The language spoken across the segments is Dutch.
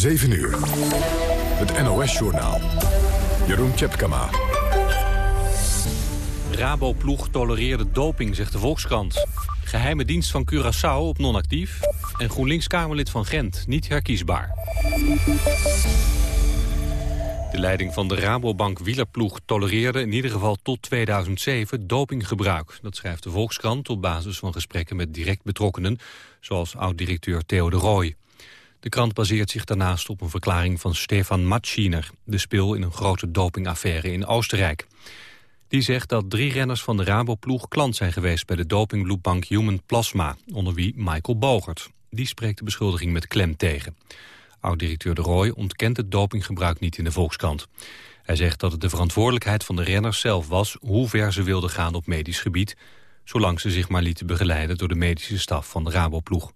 7 uur. Het NOS-journaal. Jeroen Tjepkama. Rabo-ploeg tolereerde doping, zegt de Volkskrant. Geheime dienst van Curaçao op non-actief. En GroenLinks-Kamerlid van Gent niet herkiesbaar. De leiding van de Rabobank wielerploeg tolereerde in ieder geval tot 2007 dopinggebruik. Dat schrijft de Volkskrant op basis van gesprekken met direct betrokkenen, zoals oud-directeur Theo de Rooij. De krant baseert zich daarnaast op een verklaring van Stefan Matschiner, de spil in een grote dopingaffaire in Oostenrijk. Die zegt dat drie renners van de Raboploeg klant zijn geweest bij de dopingbloedbank Human Plasma, onder wie Michael Bogert. Die spreekt de beschuldiging met klem tegen. Oud-directeur De Roy ontkent het dopinggebruik niet in de Volkskrant. Hij zegt dat het de verantwoordelijkheid van de renners zelf was... hoe ver ze wilden gaan op medisch gebied... zolang ze zich maar lieten begeleiden door de medische staf van de Raboploeg.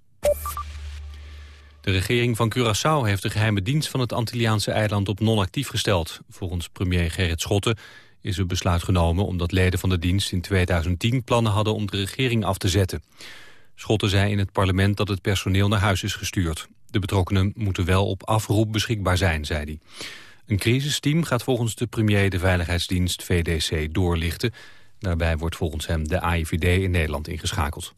De regering van Curaçao heeft de geheime dienst van het Antilliaanse eiland op non-actief gesteld. Volgens premier Gerrit Schotten is er besluit genomen omdat leden van de dienst in 2010 plannen hadden om de regering af te zetten. Schotten zei in het parlement dat het personeel naar huis is gestuurd. De betrokkenen moeten wel op afroep beschikbaar zijn, zei hij. Een crisisteam gaat volgens de premier de Veiligheidsdienst VDC doorlichten. Daarbij wordt volgens hem de AIVD in Nederland ingeschakeld.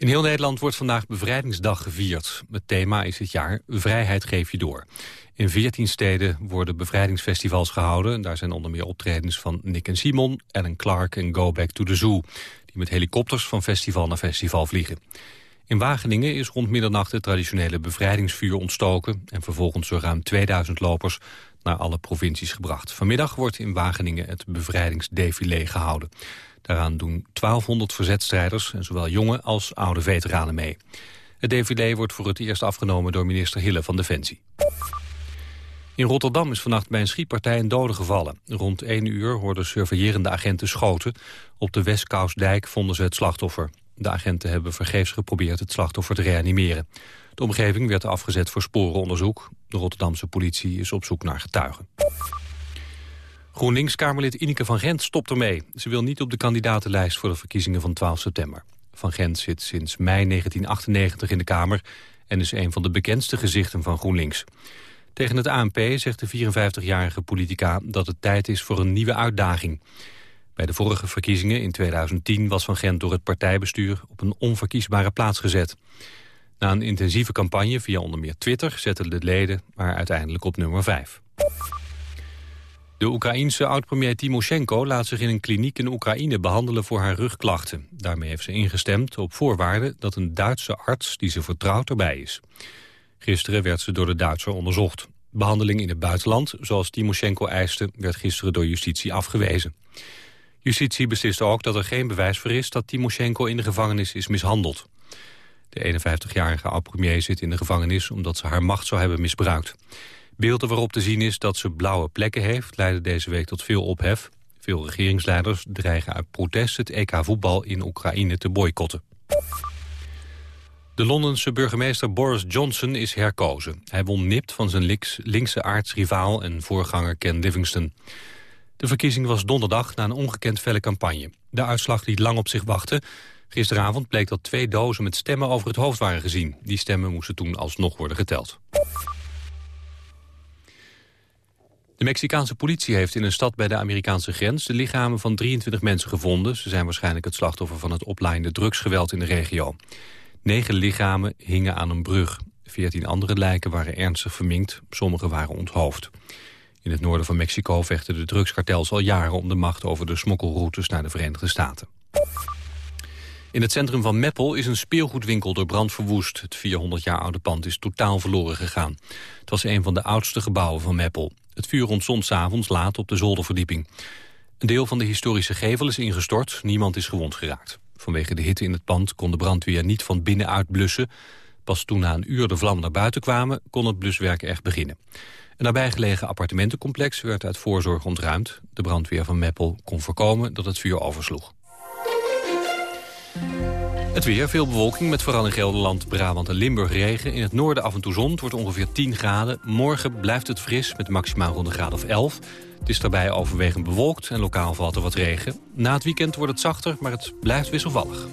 In heel Nederland wordt vandaag Bevrijdingsdag gevierd. Het thema is dit jaar Vrijheid geef je door. In 14 steden worden bevrijdingsfestivals gehouden. Daar zijn onder meer optredens van Nick en Simon, Ellen Clark en Go Back to the Zoo... die met helikopters van festival naar festival vliegen. In Wageningen is rond middernacht het traditionele bevrijdingsvuur ontstoken... en vervolgens door ruim 2000 lopers naar alle provincies gebracht. Vanmiddag wordt in Wageningen het bevrijdingsdefilé gehouden. Daaraan doen 1200 verzetstrijders en zowel jonge als oude veteranen mee. Het défilé wordt voor het eerst afgenomen door minister Hille van Defensie. In Rotterdam is vannacht bij een schietpartij een dode gevallen. Rond 1 uur hoorden surveillerende agenten schoten. Op de Westkousdijk vonden ze het slachtoffer. De agenten hebben vergeefs geprobeerd het slachtoffer te reanimeren. De omgeving werd afgezet voor sporenonderzoek. De Rotterdamse politie is op zoek naar getuigen. GroenLinks-Kamerlid Ineke van Gent stopt ermee. Ze wil niet op de kandidatenlijst voor de verkiezingen van 12 september. Van Gent zit sinds mei 1998 in de Kamer... en is een van de bekendste gezichten van GroenLinks. Tegen het ANP zegt de 54-jarige politica dat het tijd is voor een nieuwe uitdaging. Bij de vorige verkiezingen in 2010 was Van Gent door het partijbestuur op een onverkiesbare plaats gezet. Na een intensieve campagne via onder meer Twitter zetten de leden maar uiteindelijk op nummer 5. De Oekraïense oud-premier Timoshenko laat zich in een kliniek in Oekraïne behandelen voor haar rugklachten. Daarmee heeft ze ingestemd op voorwaarde dat een Duitse arts die ze vertrouwt erbij is. Gisteren werd ze door de Duitser onderzocht. Behandeling in het buitenland, zoals Timoshenko eiste, werd gisteren door justitie afgewezen. Justitie besliste ook dat er geen bewijs voor is dat Timoshenko in de gevangenis is mishandeld. De 51-jarige oud-premier zit in de gevangenis omdat ze haar macht zou hebben misbruikt. Beelden waarop te zien is dat ze blauwe plekken heeft... leiden deze week tot veel ophef. Veel regeringsleiders dreigen uit protest het EK-voetbal in Oekraïne te boycotten. De Londense burgemeester Boris Johnson is herkozen. Hij won nipt van zijn links, linkse aardsrivaal en voorganger Ken Livingstone. De verkiezing was donderdag na een ongekend felle campagne. De uitslag liet lang op zich wachten. Gisteravond bleek dat twee dozen met stemmen over het hoofd waren gezien. Die stemmen moesten toen alsnog worden geteld. De Mexicaanse politie heeft in een stad bij de Amerikaanse grens... de lichamen van 23 mensen gevonden. Ze zijn waarschijnlijk het slachtoffer van het oplaaiende drugsgeweld in de regio. Negen lichamen hingen aan een brug. Veertien andere lijken waren ernstig verminkt, sommige waren onthoofd. In het noorden van Mexico vechten de drugskartels al jaren om de macht over de smokkelroutes naar de Verenigde Staten. In het centrum van Meppel is een speelgoedwinkel door brand verwoest. Het 400 jaar oude pand is totaal verloren gegaan. Het was een van de oudste gebouwen van Meppel. Het vuur ontstond s'avonds laat op de zolderverdieping. Een deel van de historische gevel is ingestort, niemand is gewond geraakt. Vanwege de hitte in het pand kon de brandweer niet van binnenuit blussen. Pas toen na een uur de vlammen naar buiten kwamen, kon het bluswerk echt beginnen. Een nabijgelegen appartementencomplex werd uit voorzorg ontruimd. De brandweer van Meppel kon voorkomen dat het vuur oversloeg. Het weer, veel bewolking met vooral in Gelderland, Brabant en Limburg regen. In het noorden af en toe zon, het wordt ongeveer 10 graden. Morgen blijft het fris met maximaal rond een graad of 11. Het is daarbij overwegend bewolkt en lokaal valt er wat regen. Na het weekend wordt het zachter, maar het blijft wisselvallig.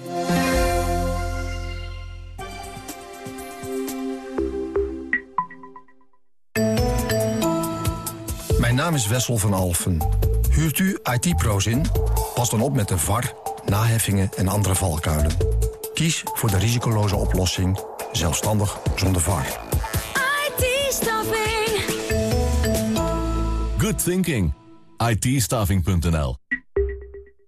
Mijn naam is Wessel van Alfen. Huurt u IT-pro's in? Pas dan op met de VAR naheffingen en andere valkuilen. Kies voor de risicoloze oplossing, zelfstandig zonder VAR. IT-staffing. Good thinking. it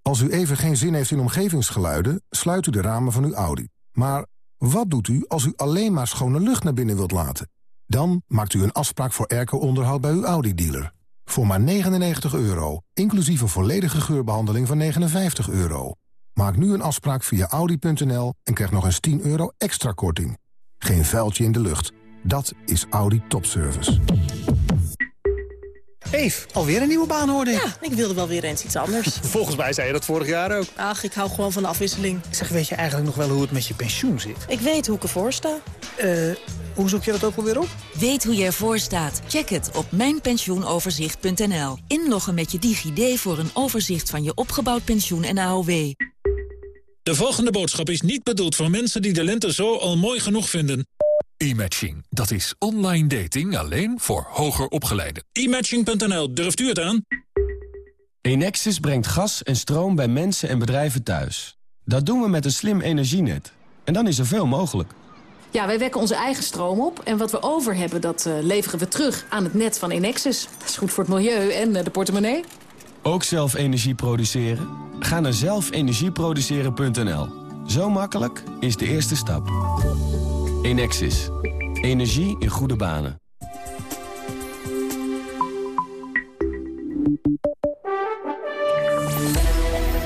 Als u even geen zin heeft in omgevingsgeluiden, sluit u de ramen van uw Audi. Maar wat doet u als u alleen maar schone lucht naar binnen wilt laten? Dan maakt u een afspraak voor airco-onderhoud bij uw Audi-dealer. Voor maar 99 euro, inclusief een volledige geurbehandeling van 59 euro. Maak nu een afspraak via Audi.nl en krijg nog eens 10 euro extra korting. Geen vuiltje in de lucht. Dat is Audi Topservice. Eef, alweer een nieuwe baan hoorde ik. Ja, ik wilde wel weer eens iets anders. Volgens mij zei je dat vorig jaar ook. Ach, ik hou gewoon van de afwisseling. Zeg, weet je eigenlijk nog wel hoe het met je pensioen zit? Ik weet hoe ik ervoor sta. Eh, hoe zoek je dat ook alweer op? Weet hoe je ervoor staat? Check het op mijnpensioenoverzicht.nl. Inloggen met je DigiD voor een overzicht van je opgebouwd pensioen en AOW. De volgende boodschap is niet bedoeld voor mensen die de lente zo al mooi genoeg vinden. E-matching, dat is online dating alleen voor hoger opgeleiden. E-matching.nl, durft u het aan? Enexis brengt gas en stroom bij mensen en bedrijven thuis. Dat doen we met een slim energienet. En dan is er veel mogelijk. Ja, wij wekken onze eigen stroom op. En wat we over hebben, dat uh, leveren we terug aan het net van Enexis. Dat is goed voor het milieu en uh, de portemonnee. Ook zelf energie produceren? Ga naar zelfenergieproduceren.nl. Zo makkelijk is de eerste stap. Enexis. Energie in goede banen.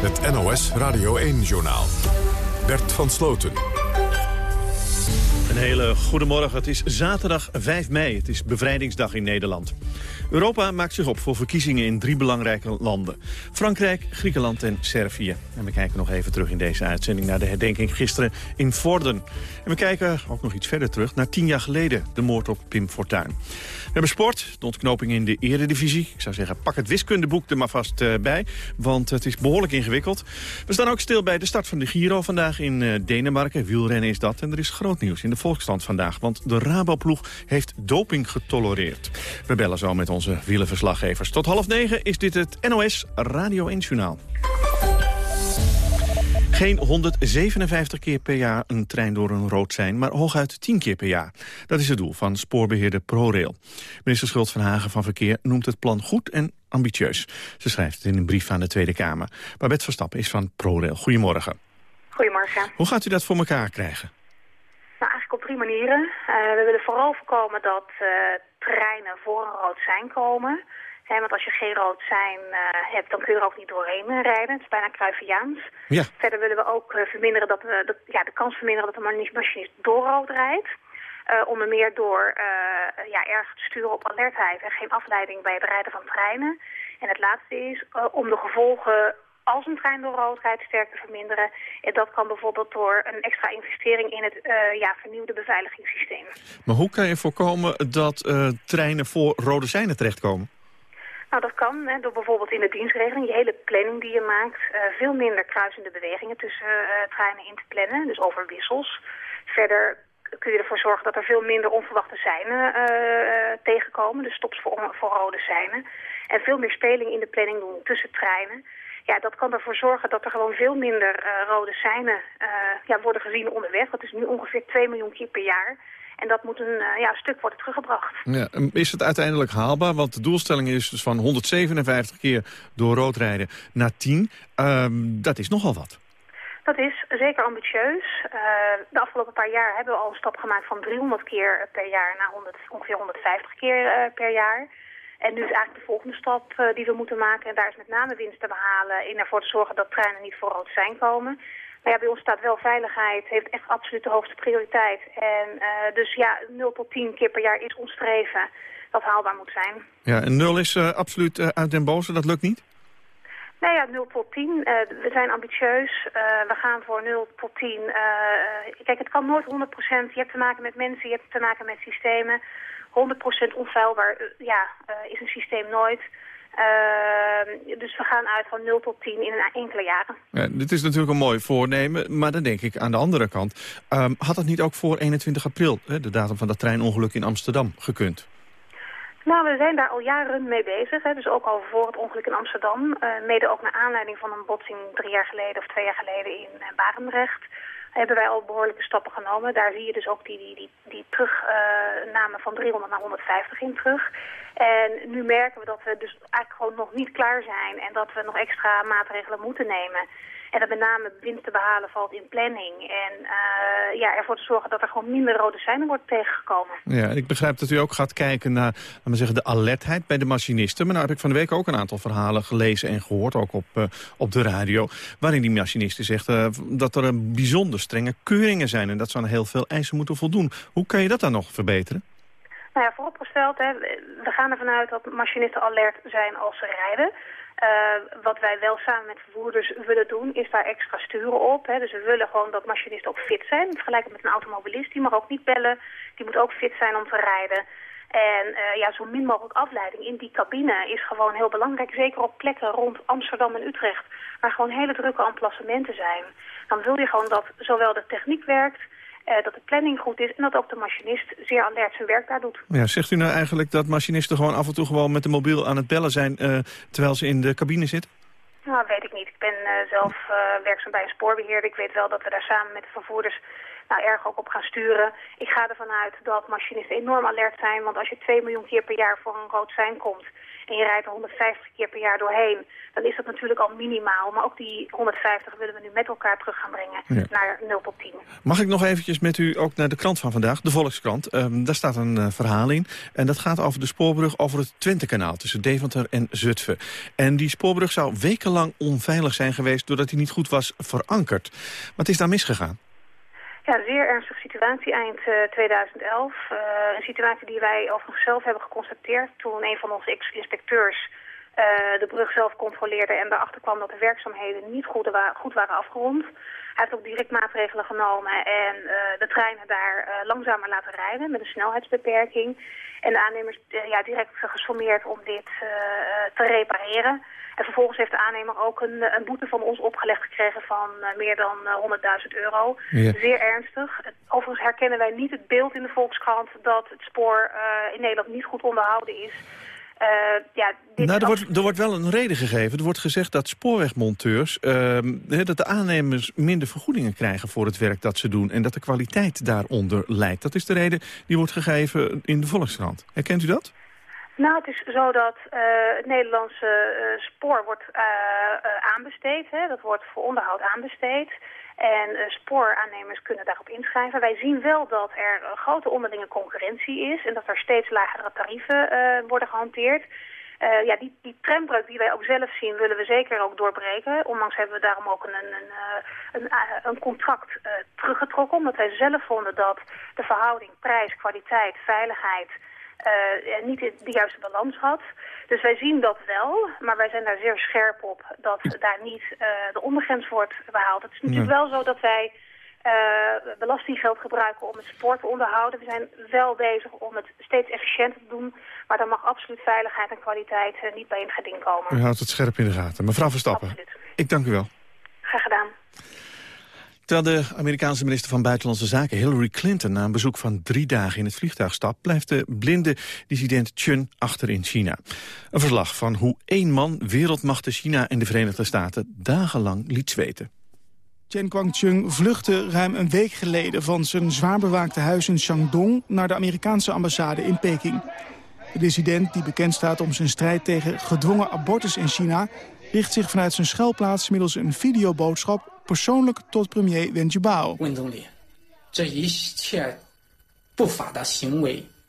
Het NOS Radio 1-journaal. Bert van Sloten. Een hele goede morgen. Het is zaterdag 5 mei. Het is bevrijdingsdag in Nederland. Europa maakt zich op voor verkiezingen in drie belangrijke landen. Frankrijk, Griekenland en Servië. En we kijken nog even terug in deze uitzending naar de herdenking gisteren in Vorden. En we kijken ook nog iets verder terug naar tien jaar geleden, de moord op Pim Fortuyn. We hebben sport, de ontknoping in de eredivisie. Ik zou zeggen, pak het wiskundeboek er maar vast uh, bij, want het is behoorlijk ingewikkeld. We staan ook stil bij de start van de Giro vandaag in uh, Denemarken. Wielrennen is dat en er is groot nieuws in de Volksstand vandaag, want de Raboploeg heeft doping getolereerd. We bellen zo met onze wielenverslaggevers. Tot half negen is dit het NOS Radio 1 Journaal. Geen 157 keer per jaar een trein door een rood zijn, maar hooguit 10 keer per jaar. Dat is het doel van spoorbeheerder ProRail. Minister Schultz van Hagen van Verkeer noemt het plan goed en ambitieus. Ze schrijft het in een brief aan de Tweede Kamer. Babette Verstappen is van ProRail. Goedemorgen. Goedemorgen. Hoe gaat u dat voor elkaar krijgen? Nou, eigenlijk op drie manieren. Uh, we willen vooral voorkomen dat uh, treinen voor een rood sein komen. He, want als je geen rood sein uh, hebt, dan kun je er ook niet doorheen rijden. Het is bijna Cruyffiaans. Ja. Verder willen we ook verminderen dat, dat, ja, de kans verminderen dat de machinist door rood rijdt. onder meer door ja, erg te sturen op alertheid en geen afleiding bij het rijden van treinen. En het laatste is om de gevolgen als een trein door rood rijdt sterk te verminderen. En dat kan bijvoorbeeld door een extra investering in het uh, ja, vernieuwde beveiligingssysteem. Maar hoe kan je voorkomen dat uh, treinen voor rode seinen terechtkomen? Nou, dat kan hè, door bijvoorbeeld in de dienstregeling, je hele planning die je maakt, uh, veel minder kruisende bewegingen tussen treinen in te plannen, dus over wissels. Verder kun je ervoor zorgen dat er veel minder onverwachte seinen tegenkomen, dus stops voor, rode seinen. En veel meer speling in de planning doen tussen treinen ja, dat kan ervoor zorgen dat er gewoon veel minder rode seinen ja, worden gezien onderweg. Dat is nu ongeveer 2 miljoen keer per jaar. En dat moet een uh, ja, stuk worden teruggebracht. Ja, is het uiteindelijk haalbaar? Want de doelstelling is dus van 157 keer door rood rijden naar 10. Um, dat is nogal wat. Dat is zeker ambitieus. Uh, de afgelopen paar jaar hebben we al een stap gemaakt van 300 keer per jaar naar 100, ongeveer 150 keer uh, per jaar. En nu is eigenlijk de volgende stap uh, die we moeten maken. En daar is met name winst te behalen in ervoor te zorgen dat treinen niet voor rood zijn komen. Maar ja, bij ons staat wel veiligheid, heeft echt absoluut de hoogste prioriteit. En uh, dus ja, 0 tot 10 keer per jaar is ons streven dat haalbaar moet zijn. Ja, en 0 is uh, absoluut uit den boze, dat lukt niet? Nou ja, 0 tot 10. Uh, we zijn ambitieus. We gaan voor 0 tot 10. Uh, kijk, het kan nooit 100%. Je hebt te maken met mensen, je hebt te maken met systemen. 100% onfeilbaar ja, is een systeem nooit. Uh, dus we gaan uit van 0 tot 10 in een enkele jaren. Ja, dit is natuurlijk een mooi voornemen, maar dan denk ik aan de andere kant. Um, had het niet ook voor 21 april, hè, de datum van dat treinongeluk in Amsterdam, gekund? Nou, we zijn daar al jaren mee bezig. Hè. Dus ook al voor het ongeluk in Amsterdam. Uh, mede ook naar aanleiding van een botsing drie jaar geleden of twee jaar geleden in uh, Barendrecht. Hebben wij al behoorlijke stappen genomen. Daar zie je dus ook die, die, die, die terugname uh, van 300 naar 150 in terug. En nu merken we dat we dus eigenlijk gewoon nog niet klaar zijn. En dat we nog extra maatregelen moeten nemen. En dat met name winst te behalen valt in planning. En uh, ja, ervoor te zorgen dat er gewoon minder rode seinen wordt tegengekomen. Ja, ik begrijp dat u ook gaat kijken naar we zeggen, de alertheid bij de machinisten. Maar nou heb ik van de week ook een aantal verhalen gelezen en gehoord, ook op, uh, op de radio. Waarin die machinisten zegt uh, dat er bijzonder strenge keuringen zijn. En dat ze aan heel veel eisen moeten voldoen. Hoe kan je dat dan nog verbeteren? Nou ja, vooropgesteld, hè, we gaan ervan uit dat machinisten alert zijn als ze rijden. Uh, wat wij wel samen met vervoerders willen doen, is daar extra sturen op. Hè. Dus we willen gewoon dat machinisten ook fit zijn. Vergelijkend met een automobilist, die mag ook niet bellen. Die moet ook fit zijn om te rijden. En uh, ja, zo min mogelijk afleiding in die cabine is gewoon heel belangrijk. Zeker op plekken rond Amsterdam en Utrecht, waar gewoon hele drukke emplacementen zijn. Dan wil je gewoon dat zowel de techniek werkt, dat de planning goed is en dat ook de machinist zeer alert zijn werk daar doet. Ja, zegt u nou eigenlijk dat machinisten gewoon af en toe gewoon met de mobiel aan het bellen zijn uh, terwijl ze in de cabine zitten? Nou, weet ik niet. Ik ben uh, zelf werkzaam bij een spoorbeheerder. Ik weet wel dat we daar samen met de vervoerders nou, erg ook op gaan sturen. Ik ga ervan uit dat machinisten enorm alert zijn, want als je 2 miljoen keer per jaar voor een rood sein komt en je rijdt er 150 keer per jaar doorheen, dan is dat natuurlijk al minimaal. Maar ook die 150 willen we nu met elkaar terug gaan brengen ja. naar 0 tot 10. Mag ik nog eventjes met u ook naar de krant van vandaag, de Volkskrant. Um, daar staat een uh, verhaal in en dat gaat over de spoorbrug over het Twentekanaal tussen Deventer en Zutphen. En die spoorbrug zou wekenlang onveilig zijn geweest doordat hij niet goed was verankerd. Wat is daar misgegaan? Ja, een zeer ernstige situatie eind uh, 2011. Uh, een situatie die wij overigens zelf hebben geconstateerd toen een van onze inspecteurs uh, de brug zelf controleerde en daarachter kwam dat de werkzaamheden niet goed, wa goed waren afgerond. Hij heeft ook direct maatregelen genomen en uh, de treinen daar uh, langzamer laten rijden met een snelheidsbeperking. En de aannemers ja, direct gesommeerd om dit te repareren. En vervolgens heeft de aannemer ook een, een boete van ons opgelegd gekregen van meer dan 100.000 euro. Ja. Zeer ernstig. Overigens herkennen wij niet het beeld in de Volkskrant dat het spoor in Nederland niet goed onderhouden is. Uh, ja, dit nou, er, wordt, er wordt wel een reden gegeven. Er wordt gezegd dat spoorwegmonteurs, uh, dat de aannemers minder vergoedingen krijgen voor het werk dat ze doen. En dat de kwaliteit daaronder leidt. Dat is de reden die wordt gegeven in de Volkskrant. Herkent u dat? Nou, het is zo dat uh, het Nederlandse uh, spoor wordt uh, aanbesteed. Hè. Dat wordt voor onderhoud aanbesteed. En uh, spooraannemers kunnen daarop inschrijven. Wij zien wel dat er een grote onderlinge concurrentie is... en dat er steeds lagere tarieven uh, worden gehanteerd. Uh, ja, die, die trendbreuk die wij ook zelf zien, willen we zeker ook doorbreken. Ondanks hebben we daarom ook een, een, een, een contract teruggetrokken... omdat wij zelf vonden dat de verhouding prijs, kwaliteit, veiligheid... Uh, niet de juiste balans had. Dus wij zien dat wel, maar wij zijn daar zeer scherp op dat daar niet uh, de ondergrens wordt behaald. Het is natuurlijk wel zo dat wij uh, belastinggeld gebruiken om het spoor te onderhouden. We zijn wel bezig om het steeds efficiënter te doen, maar dan mag absoluut veiligheid en kwaliteit niet bij in geding komen. U houdt het scherp in de gaten. Mevrouw Verstappen, absoluut. ik dank u wel. Graag gedaan. Terwijl de Amerikaanse minister van Buitenlandse Zaken Hillary Clinton na een bezoek van drie dagen in het vliegtuig stapt, blijft de blinde dissident Chun achter in China. Een verslag van hoe één man wereldmachten China en de Verenigde Staten dagenlang liet zweten. Chen Guangcheng vluchtte ruim een week geleden van zijn zwaar bewaakte huis in Shandong naar de Amerikaanse ambassade in Peking. De dissident, die bekend staat om zijn strijd tegen gedwongen abortus in China, richt zich vanuit zijn schuilplaats middels een videoboodschap persoonlijk tot premier Wen Jiabao.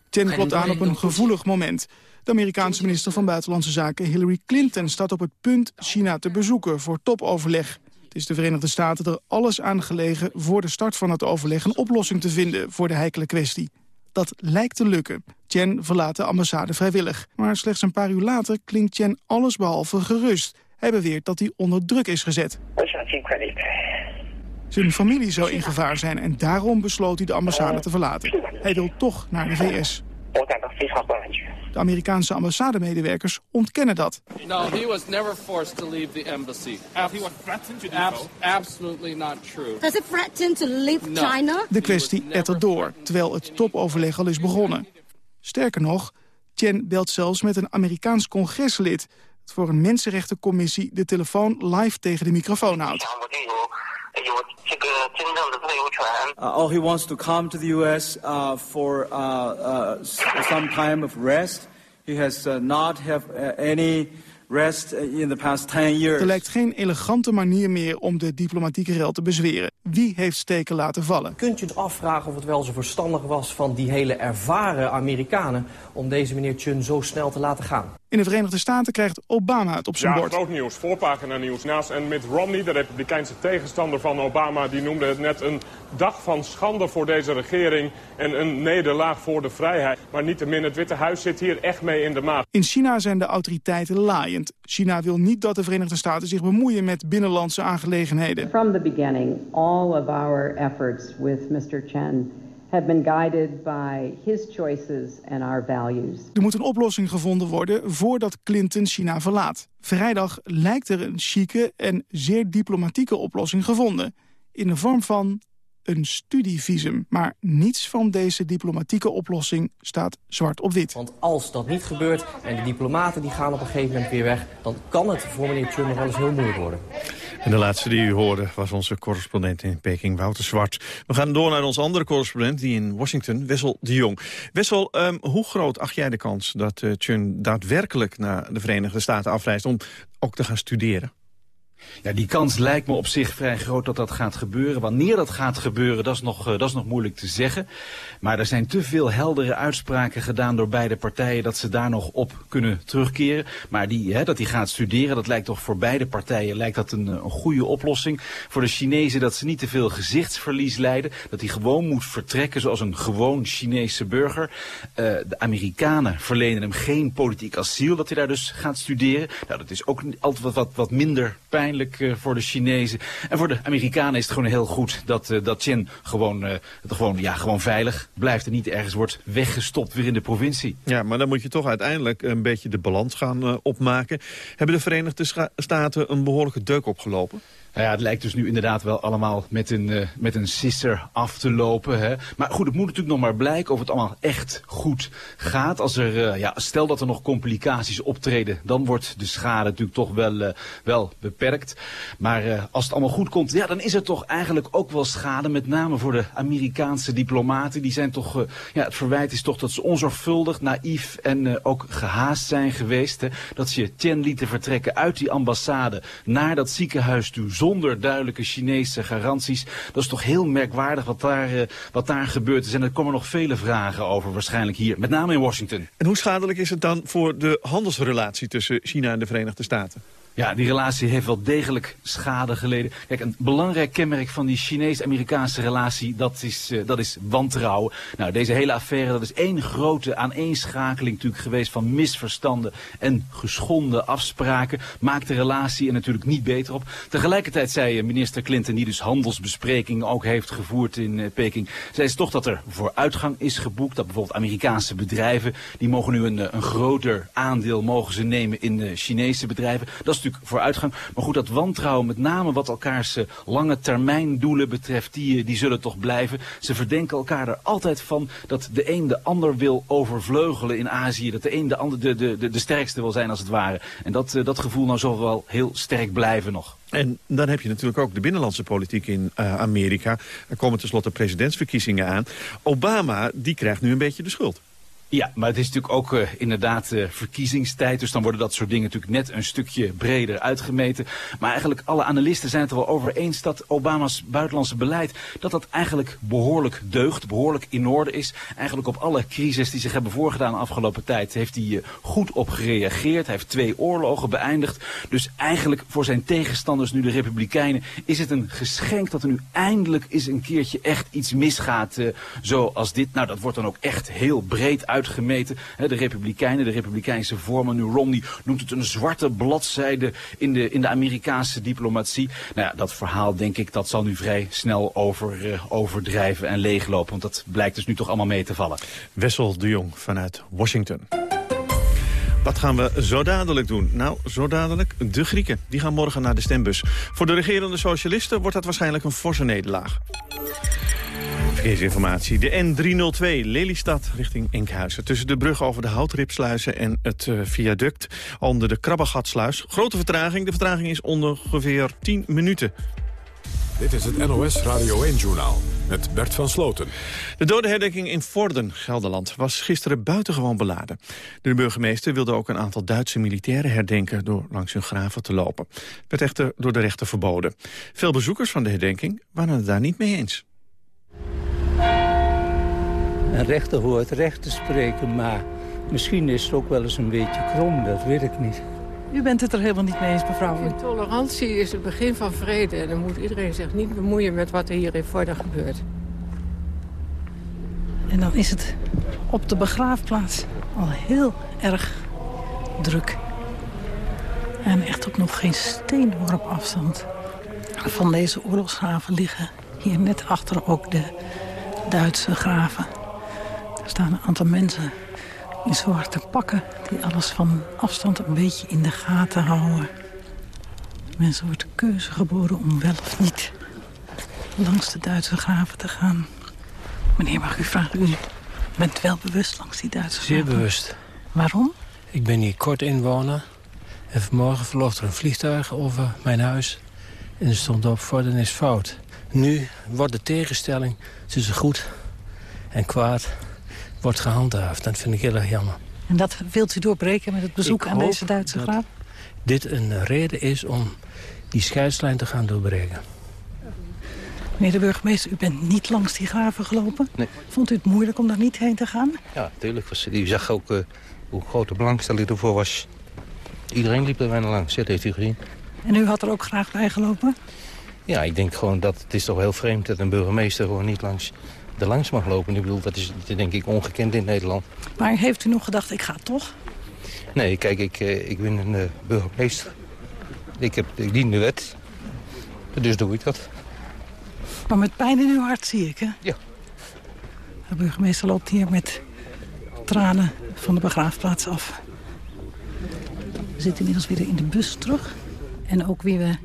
Chen klopt aan op een gevoelig moment. De Amerikaanse minister van Buitenlandse Zaken Hillary Clinton staat op het punt China te bezoeken voor topoverleg. Het is de Verenigde Staten er alles aan gelegen voor de start van het overleg een oplossing te vinden voor de heikele kwestie. Dat lijkt te lukken. Chen verlaat de ambassade vrijwillig. Maar slechts een paar uur later klinkt Chen allesbehalve gerust. Hij beweert dat hij onder druk is gezet. Zijn familie zou in gevaar zijn en daarom besloot hij de ambassade te verlaten. Hij wil toch naar de VS. De Amerikaanse ambassademedewerkers ontkennen dat. No, he was never forced to leave the embassy. He was threatened to do Abs absolutely not true. Does it threaten to leave. China? De kwestie ettert door, terwijl het topoverleg al is begonnen. Sterker nog, Chen belt zelfs met een Amerikaans congreslid... dat voor een mensenrechtencommissie de telefoon live tegen de microfoon houdt. Uh, all he wants to come to the U.S. Uh, for uh, uh, some time of rest. He has uh, not have any rest in the past 10 years. Er lijkt geen elegante manier meer om de diplomatieke rel te bezweren. Wie heeft steken laten vallen? Kunt u het afvragen of het wel zo verstandig was van die hele ervaren Amerikanen... om deze meneer Chun zo snel te laten gaan? In de Verenigde Staten krijgt Obama het op zijn ja, bord. groot nieuws. Voorpagina nieuws. Naast en Mitt Romney, de republikeinse tegenstander van Obama... die noemde het net een dag van schande voor deze regering... en een nederlaag voor de vrijheid. Maar niettemin, het Witte Huis zit hier echt mee in de maat. In China zijn de autoriteiten laaiend. China wil niet dat de Verenigde Staten zich bemoeien met binnenlandse aangelegenheden. From the beginning, all of our efforts with Mr. Chen have been guided by his choices and our values. Er moet een oplossing gevonden worden voordat Clinton China verlaat. Vrijdag lijkt er een chique en zeer diplomatieke oplossing gevonden. In de vorm van een studievisum. Maar niets van deze diplomatieke oplossing staat zwart op wit. Want als dat niet gebeurt en de diplomaten die gaan op een gegeven moment weer weg... dan kan het voor meneer Chun nog wel eens heel moeilijk worden. En de laatste die u hoorde was onze correspondent in Peking, Wouter Zwart. We gaan door naar onze andere correspondent, die in Washington, Wessel de Jong. Wessel, um, hoe groot acht jij de kans dat uh, Chun daadwerkelijk naar de Verenigde Staten afreist... om ook te gaan studeren? Ja, die kans lijkt me op zich vrij groot dat dat gaat gebeuren. Wanneer dat gaat gebeuren, dat is nog, uh, dat is nog moeilijk te zeggen. Maar er zijn te veel heldere uitspraken gedaan door beide partijen... dat ze daar nog op kunnen terugkeren. Maar die, hè, dat hij gaat studeren, dat lijkt toch voor beide partijen lijkt dat een, een goede oplossing. Voor de Chinezen dat ze niet te veel gezichtsverlies leiden. Dat hij gewoon moet vertrekken zoals een gewoon Chinese burger. Uh, de Amerikanen verlenen hem geen politiek asiel dat hij daar dus gaat studeren. Nou, dat is ook altijd wat, wat, wat minder pijnlijk voor de Chinezen. En voor de Amerikanen is het gewoon heel goed dat, uh, dat Chen gewoon, uh, gewoon, ja, gewoon veilig blijft en niet ergens wordt weggestopt weer in de provincie. Ja, maar dan moet je toch uiteindelijk een beetje de balans gaan opmaken. Hebben de Verenigde Staten een behoorlijke deuk opgelopen? Nou ja, het lijkt dus nu inderdaad wel allemaal met een, uh, met een sisser af te lopen. Hè? Maar goed, het moet natuurlijk nog maar blijken of het allemaal echt goed gaat. Als er, uh, ja, stel dat er nog complicaties optreden, dan wordt de schade natuurlijk toch wel, uh, wel beperkt. Maar als het allemaal goed komt, ja, dan is er toch eigenlijk ook wel schade. Met name voor de Amerikaanse diplomaten. Die zijn toch, ja, het verwijt is toch dat ze onzorgvuldig, naïef en ook gehaast zijn geweest. Hè? Dat ze Chen lieten vertrekken uit die ambassade naar dat ziekenhuis toe zonder duidelijke Chinese garanties. Dat is toch heel merkwaardig wat daar, uh, wat daar gebeurd is. En er komen nog vele vragen over waarschijnlijk hier, met name in Washington. En hoe schadelijk is het dan voor de handelsrelatie tussen China en de Verenigde Staten? Ja, die relatie heeft wel degelijk schade geleden. Kijk, een belangrijk kenmerk van die Chinees-Amerikaanse relatie, dat is, uh, dat is wantrouwen. Nou, deze hele affaire, dat is één grote aaneenschakeling natuurlijk geweest van misverstanden en geschonden afspraken. Maakt de relatie er natuurlijk niet beter op. Tegelijkertijd zei minister Clinton, die dus handelsbesprekingen ook heeft gevoerd in uh, Peking, zei ze toch dat er vooruitgang is geboekt. Dat bijvoorbeeld Amerikaanse bedrijven, die mogen nu een, een groter aandeel mogen ze nemen in uh, Chinese bedrijven. Dat natuurlijk vooruitgang. Maar goed, dat wantrouwen, met name wat elkaars uh, lange termijn doelen betreft, die, die zullen toch blijven. Ze verdenken elkaar er altijd van dat de een de ander wil overvleugelen in Azië. Dat de een de ander de, de, de, de sterkste wil zijn als het ware. En dat, uh, dat gevoel nou zal wel heel sterk blijven nog. En dan heb je natuurlijk ook de binnenlandse politiek in Amerika. Er komen tenslotte presidentsverkiezingen aan. Obama, die krijgt nu een beetje de schuld. Ja, maar het is natuurlijk ook uh, inderdaad uh, verkiezingstijd. Dus dan worden dat soort dingen natuurlijk net een stukje breder uitgemeten. Maar eigenlijk alle analisten zijn het er wel over eens dat Obama's buitenlandse beleid... dat dat eigenlijk behoorlijk deugt, behoorlijk in orde is. Eigenlijk op alle crises die zich hebben voorgedaan de afgelopen tijd... heeft hij uh, goed op gereageerd. Hij heeft twee oorlogen beëindigd. Dus eigenlijk voor zijn tegenstanders, nu de Republikeinen... is het een geschenk dat er nu eindelijk eens een keertje echt iets misgaat. zoals dit. Nou, dat wordt dan ook echt heel breed uitgemeten uitgemeten. De Republikeinen, de Republikeinse voorman, nu Romney, noemt het een zwarte bladzijde in de, in de Amerikaanse diplomatie. Nou ja, dat verhaal, denk ik, dat zal nu vrij snel over, uh, overdrijven en leeglopen. Want dat blijkt dus nu toch allemaal mee te vallen. Wessel de Jong vanuit Washington. Wat gaan we zo dadelijk doen? Nou, zo dadelijk de Grieken. Die gaan morgen naar de stembus. Voor de regerende socialisten wordt dat waarschijnlijk een forse nederlaag. Verkeersinformatie. De N302 Lelystad richting Enkhuizen. Tussen de brug over de Houtripsluizen en het uh, viaduct onder de Krabbegatsluis. Grote vertraging. De vertraging is ongeveer 10 minuten. Dit is het NOS Radio 1-journaal met Bert van Sloten. De dodenherdenking in Vorden, Gelderland, was gisteren buitengewoon beladen. De burgemeester wilde ook een aantal Duitse militairen herdenken... door langs hun graven te lopen. Het werd echter door de rechter verboden. Veel bezoekers van de herdenking waren het daar niet mee eens. Een rechter hoort recht te spreken, maar misschien is het ook wel eens een beetje krom, dat weet ik niet. U bent het er helemaal niet mee eens, mevrouw. Tolerantie is het begin van vrede. En dan moet iedereen zich niet bemoeien met wat er hier in Vorden gebeurt. En dan is het op de begraafplaats al heel erg druk. En echt op nog geen steenworp afstand van deze oorlogsgraven liggen. Hier net achter ook de Duitse graven. Er staan een aantal mensen in zwarte pakken... die alles van afstand een beetje in de gaten houden. Mensen wordt keuze geboren om wel of niet langs de Duitse graven te gaan. Meneer, mag u vragen, u bent wel bewust langs die Duitse graven? Zeer bewust. Waarom? Ik ben hier kort inwoner. En vanmorgen vloog er een vliegtuig over mijn huis. En er stond op, Vorden is fout. Nu wordt de tegenstelling tussen goed en kwaad wordt gehandhaafd. Dat vind ik heel erg jammer. En dat wilt u doorbreken met het bezoek Ik aan deze Duitse graaf? Dit een reden is om die scheidslijn te gaan doorbreken. Meneer de burgemeester, u bent niet langs die graven gelopen. Nee. Vond u het moeilijk om daar niet heen te gaan? Ja, tuurlijk. Was, u zag ook uh, hoe grote belangstelling ervoor was. Iedereen liep er bijna langs, dat heeft u gezien. En u had er ook graag bij gelopen? Ja, ik denk gewoon dat het is toch heel vreemd dat een burgemeester gewoon niet langs de langs mag lopen. Ik bedoel, dat is denk ik ongekend in Nederland. Maar heeft u nog gedacht, ik ga toch? Nee, kijk, ik, uh, ik ben een uh, burgemeester. Ik, heb, ik dien de wet. Dus doe ik dat. Maar met pijn in uw hart zie ik, hè? Ja. De burgemeester loopt hier met tranen van de begraafplaats af. We zitten inmiddels weer in de bus terug. En ook wie we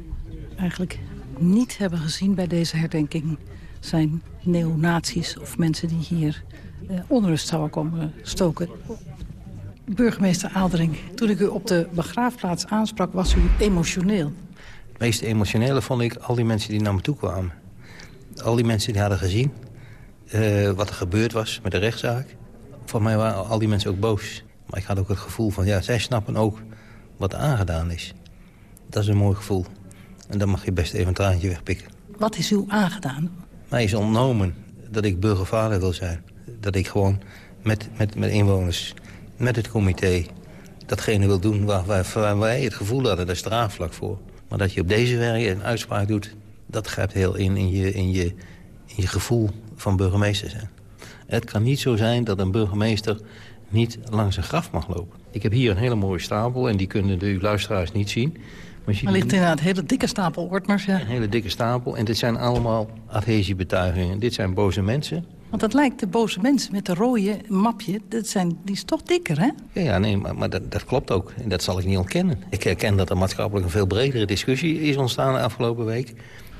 eigenlijk niet hebben gezien bij deze herdenking... zijn neonazies of mensen die hier eh, onrust zouden komen stoken. Burgemeester Aaldering, toen ik u op de begraafplaats aansprak... was u emotioneel. Het meest emotionele vond ik al die mensen die naar me toe kwamen. Al die mensen die hadden gezien uh, wat er gebeurd was met de rechtszaak. Voor mij waren al die mensen ook boos. Maar ik had ook het gevoel van, ja, zij snappen ook wat er aangedaan is. Dat is een mooi gevoel. En dan mag je best even een traantje wegpikken. Wat is u aangedaan? Mij is ontnomen dat ik burgervader wil zijn. Dat ik gewoon met, met, met inwoners, met het comité... datgene wil doen waar, waar, wij het gevoel hadden, daar is strafvlak voor. Maar dat je op deze wijze een uitspraak doet... dat grijpt heel in, in, je, in, je, in je gevoel van burgemeester zijn. Het kan niet zo zijn dat een burgemeester niet langs een graf mag lopen. Ik heb hier een hele mooie stapel en die kunnen de luisteraars niet zien. Maar er ligt inderdaad een hele dikke stapel ordners. Ja. Een hele dikke stapel. En dit zijn allemaal adhesiebetuigingen. Dit zijn boze mensen. Want dat lijkt de boze mensen met de rode mapje. Dat zijn, die is toch dikker, hè? Ja, ja nee, maar, maar dat, dat, klopt ook. En dat zal ik niet ontkennen. Ik herken dat er maatschappelijk een veel bredere discussie is ontstaan de afgelopen week.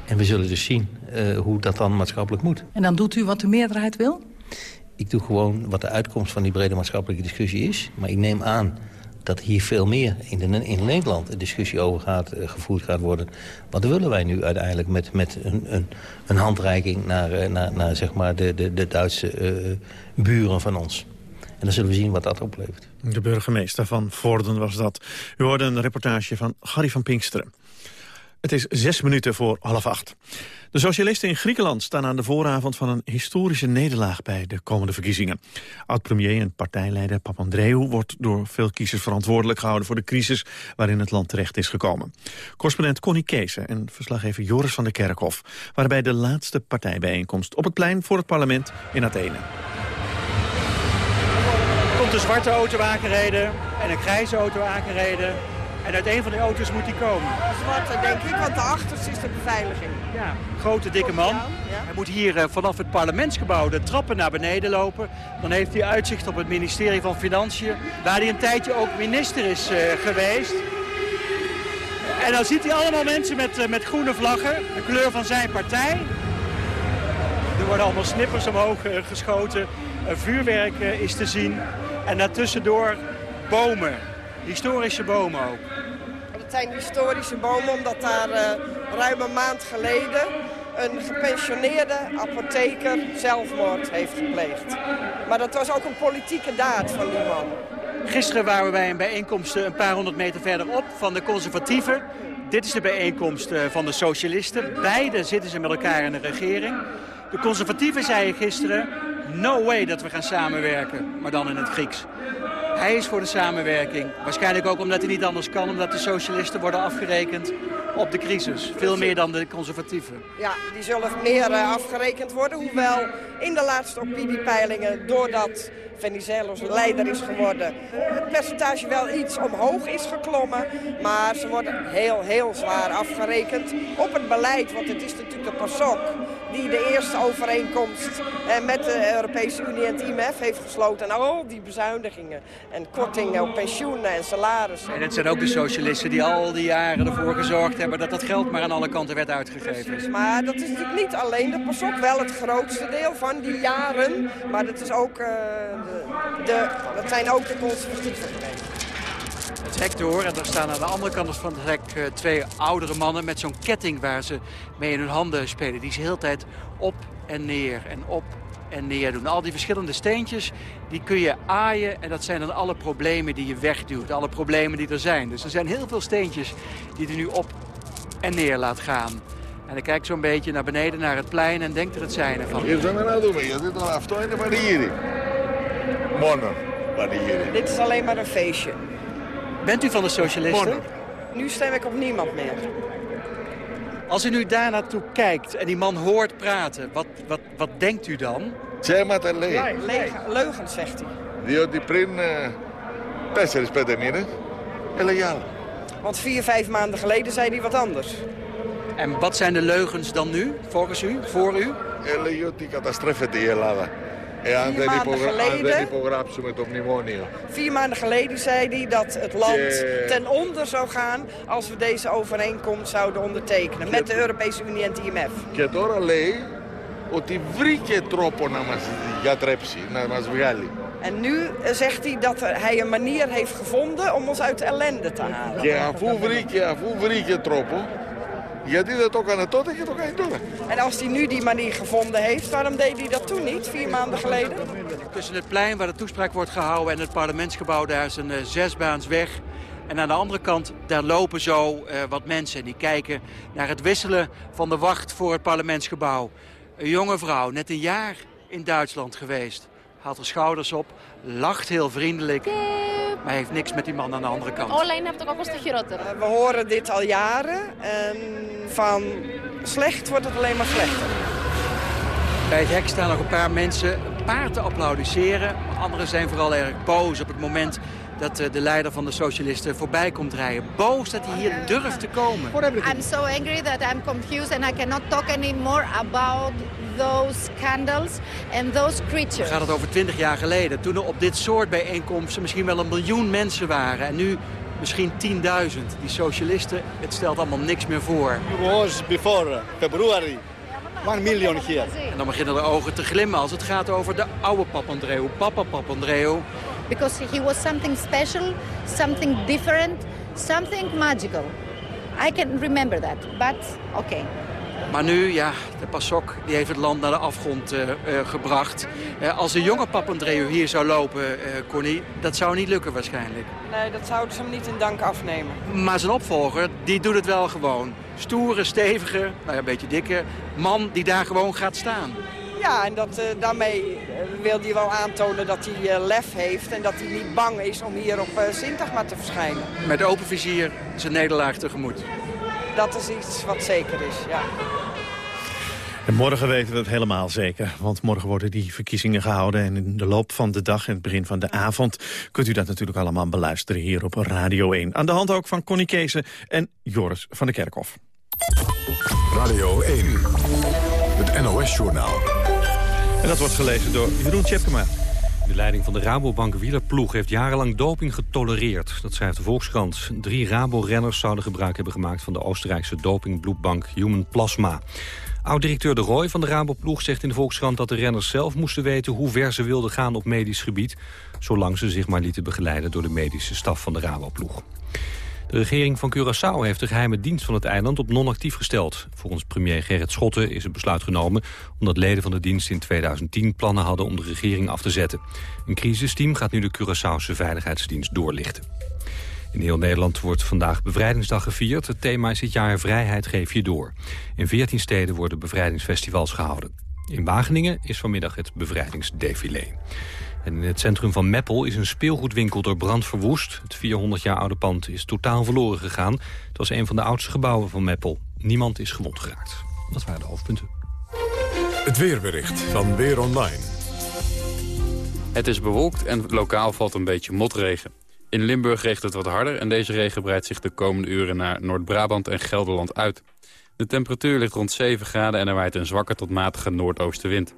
En we zullen dus zien uh, hoe dat dan maatschappelijk moet. En dan doet u wat de meerderheid wil? Ik doe gewoon wat de uitkomst van die brede maatschappelijke discussie is. Maar ik neem aan dat hier veel meer in, in Nederland een discussie over gaat, uh, gevoerd gaat worden. Wat willen wij nu uiteindelijk met, met een, een, een handreiking naar, uh, naar, naar zeg maar de, de, de Duitse uh, buren van ons? En dan zullen we zien wat dat oplevert. De burgemeester van Vorden was dat. U hoorde een reportage van Gary van Pinksteren. Het is zes minuten voor half acht. De socialisten in Griekenland staan aan de vooravond van een historische nederlaag bij de komende verkiezingen. Oud-premier en partijleider Papandreou wordt door veel kiezers verantwoordelijk gehouden voor de crisis waarin het land terecht is gekomen. Correspondent Connie Kees en verslaggever Joris van der Kerkhof waren bij de laatste partijbijeenkomst op het plein voor het parlement in Athene. Komt een zwarte auto aangereden en een grijze auto aangereden. En uit een van de auto's moet hij komen. Zwarte, denk ik, want daarachter is de beveiliging. Ja, grote dikke man. Hij moet hier uh, vanaf het parlementsgebouw de trappen naar beneden lopen. Dan heeft hij uitzicht op het ministerie van Financiën, waar hij een tijdje ook minister is uh, geweest. En dan ziet hij allemaal mensen met, uh, met groene vlaggen, de kleur van zijn partij. De worden allemaal snippers omhoog eh, geschoten. Vuurwerk is te zien. En daartussendoor bomen. Historische bomen ook. Het zijn historische bomen omdat daar ruim een maand geleden een gepensioneerde apotheker zelfmoord heeft gepleegd. Maar dat was ook een politieke daad van die man. Gisteren waren we bij een bijeenkomst een paar honderd meter verderop van de conservatieven. Dit is de bijeenkomst van de socialisten. Beide zitten ze met elkaar in de regering. De conservatieven zeiden gisteren, no way dat we gaan samenwerken, maar dan in het Grieks. Hij is voor de samenwerking. Waarschijnlijk ook omdat hij niet anders kan, omdat de socialisten worden afgerekend op de crisis. Veel meer dan de conservatieven. Ja, die zullen meer uh, afgerekend worden. Hoewel in de laatste opiniepeilingen, doordat Venizelos leider is geworden, het percentage wel iets omhoog is geklommen. Maar ze worden heel, heel zwaar afgerekend op het beleid. Want het is natuurlijk de PASOK die de eerste overeenkomst eh, met de Europese Unie en het IMF heeft gesloten. En al die bezuinigingen en kortingen op pensioenen en salarissen. En het zijn ook de socialisten die al die jaren ervoor gezorgd hebben dat dat geld maar aan alle kanten werd uitgegeven. Precies, maar dat is natuurlijk niet alleen de PASOK, wel het grootste deel van die jaren. Maar dat, is ook, uh, de, de, dat zijn ook de conservatieven het hek door. En daar staan aan de andere kant van het hek uh, twee oudere mannen met zo'n ketting waar ze mee in hun handen spelen. Die ze de hele tijd op en neer en op en neer doen. Al die verschillende steentjes, die kun je aaien en dat zijn dan alle problemen die je wegduwt. Alle problemen die er zijn. Dus er zijn heel veel steentjes die er nu op en neer laat gaan. En ik kijk zo'n beetje naar beneden, naar het plein en denk er het zijn ervan. Hier zijn we nou doen. Dit is een aftoinde maar hier. Monnen. Dit is alleen maar een feestje. Bent u van de socialisten? Nu stem ik op niemand meer. Als u nu daar naartoe kijkt en die man hoort praten, wat, wat, wat denkt u dan? Zeg maar te Le leugens, zegt hij. Διότι πριν tessere μήνες έλεγε Want vier, vijf maanden geleden zei hij wat anders. En wat zijn de leugens dan nu, volgens u, voor u? Έλεγε ότι καταστρέφεται η Ελλάδα. Eάν δεν, υπογρα... geleden, δεν υπογράψουμε το μνημόνιο. Vier maanden geleden zei hij dat het land ten onder zou gaan als we deze overeenkomst zouden ondertekenen met de Europese Unie en het IMF. Και τώρα λέει ότι βρήκε τρόπο να μας γιατρέψει, να μας βγάλει. En nu zegt hij dat hij een manier heeft gevonden om ons uit de ellende te halen. Και αφού βρήκε, αφού βρήκε τρόπο, γιατί δεν το έκανε τότε και το κάνει τώρα. En als hij nu die manier gevonden heeft, waarom deed hij dat toen niet, vier maanden geleden? Tussen het plein waar de toespraak wordt gehouden en het parlementsgebouw, daar is een uh, zesbaans weg. En aan de andere kant, daar lopen zo uh, wat mensen. Die kijken naar het wisselen van de wacht voor het parlementsgebouw. Een jonge vrouw, net een jaar in Duitsland geweest. Haalt haar schouders op, lacht heel vriendelijk. Maar heeft niks met die man aan de andere kant. We horen dit al jaren. En van slecht wordt het alleen maar slechter. Bij het hek staan nog een paar mensen een paar te applaudisseren. Anderen zijn vooral erg boos op het moment dat de leider van de socialisten voorbij komt rijden. Boos dat hij hier durft te komen. I'm so angry that I'm confused and I cannot talk anymore about those scandals and those creatures. Dan gaat het over 20 jaar geleden, toen er op dit soort bijeenkomsten misschien wel een miljoen mensen waren. En nu misschien 10.000. Die socialisten, het stelt allemaal niks meer voor. It was before February. One million here. En dan beginnen de ogen te glimmen als het gaat over de oude Papandreou, papa Papandreou. Because he was something special, something different, something magical. I can remember that, but okay. Maar nu, ja, de PASOK die heeft het land naar de afgrond uh, uh, gebracht. Uh, als de jonge Papandreou hier zou lopen, Connie, dat zou niet lukken waarschijnlijk. Nee, dat zouden ze hem niet in dank afnemen. Maar zijn opvolger, die doet het wel gewoon. Stoere, stevige, nou ja, een beetje dikke man die daar gewoon gaat staan. Ja, en dat, daarmee wil hij wel aantonen dat hij lef heeft... en dat hij niet bang is om hier op Sintagma te verschijnen. Met open vizier zijn nederlaag tegemoet. Dat is iets wat zeker is, ja. En morgen weten we het helemaal zeker, want morgen worden die verkiezingen gehouden... en in de loop van de dag en het begin van de avond... kunt u dat natuurlijk allemaal beluisteren hier op Radio 1. Aan de hand ook van Connie Keese en Joris van der Kerkhof. Radio 1, het NOS-journaal. En dat wordt gelezen door Jeroen Tjepkema. De leiding van de Rabobank wielerploeg heeft jarenlang doping getolereerd. Dat schrijft de Volkskrant. Drie Rabo-renners zouden gebruik hebben gemaakt van de Oostenrijkse dopingbloedbank Human Plasma. Oud-directeur De Roy van de Raboploeg zegt in de Volkskrant dat de renners zelf moesten weten hoe ver ze wilden gaan op medisch gebied, zolang ze zich maar lieten begeleiden door de medische staf van de Raboploeg. De regering van Curaçao heeft de geheime dienst van het eiland op non-actief gesteld. Volgens premier Gerrit Schotten is het besluit genomen... omdat leden van de dienst in 2010 plannen hadden om de regering af te zetten. Een crisisteam gaat nu de Curaçaose veiligheidsdienst doorlichten. In heel Nederland wordt vandaag Bevrijdingsdag gevierd. Het thema is dit jaar Vrijheid geef je door. In 14 steden worden bevrijdingsfestivals gehouden. In Wageningen is vanmiddag het bevrijdingsdefilé. En in het centrum van Meppel is een speelgoedwinkel door brand verwoest. Het 400 jaar oude pand is totaal verloren gegaan. Het was een van de oudste gebouwen van Meppel. Niemand is gewond geraakt. Dat waren de hoofdpunten. Het weerbericht van Weer Online. Het is bewolkt en lokaal valt een beetje motregen. In Limburg regent het wat harder en deze regen breidt zich de komende uren naar Noord-Brabant en Gelderland uit. De temperatuur ligt rond 7 graden en er waait een zwakke tot matige noordoostenwind.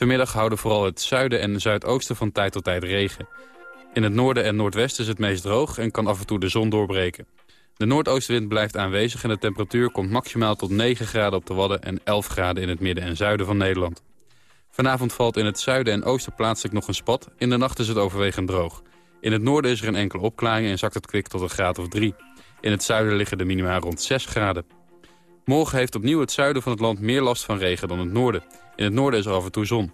Vanmiddag houden vooral het zuiden en zuidoosten van tijd tot tijd regen. In het noorden en noordwesten is het meest droog en kan af en toe de zon doorbreken. De noordoostenwind blijft aanwezig en de temperatuur komt maximaal tot 9 graden op de Wadden en 11 graden in het midden en zuiden van Nederland. Vanavond valt in het zuiden en oosten plaatselijk nog een spat. In de nacht is het overwegend droog. In het noorden is er een enkele opklaring en zakt het kwik tot een graad of 3. In het zuiden liggen de minima rond 6 graden. Morgen heeft opnieuw het zuiden van het land meer last van regen dan het noorden. In het noorden is er af en toe zon.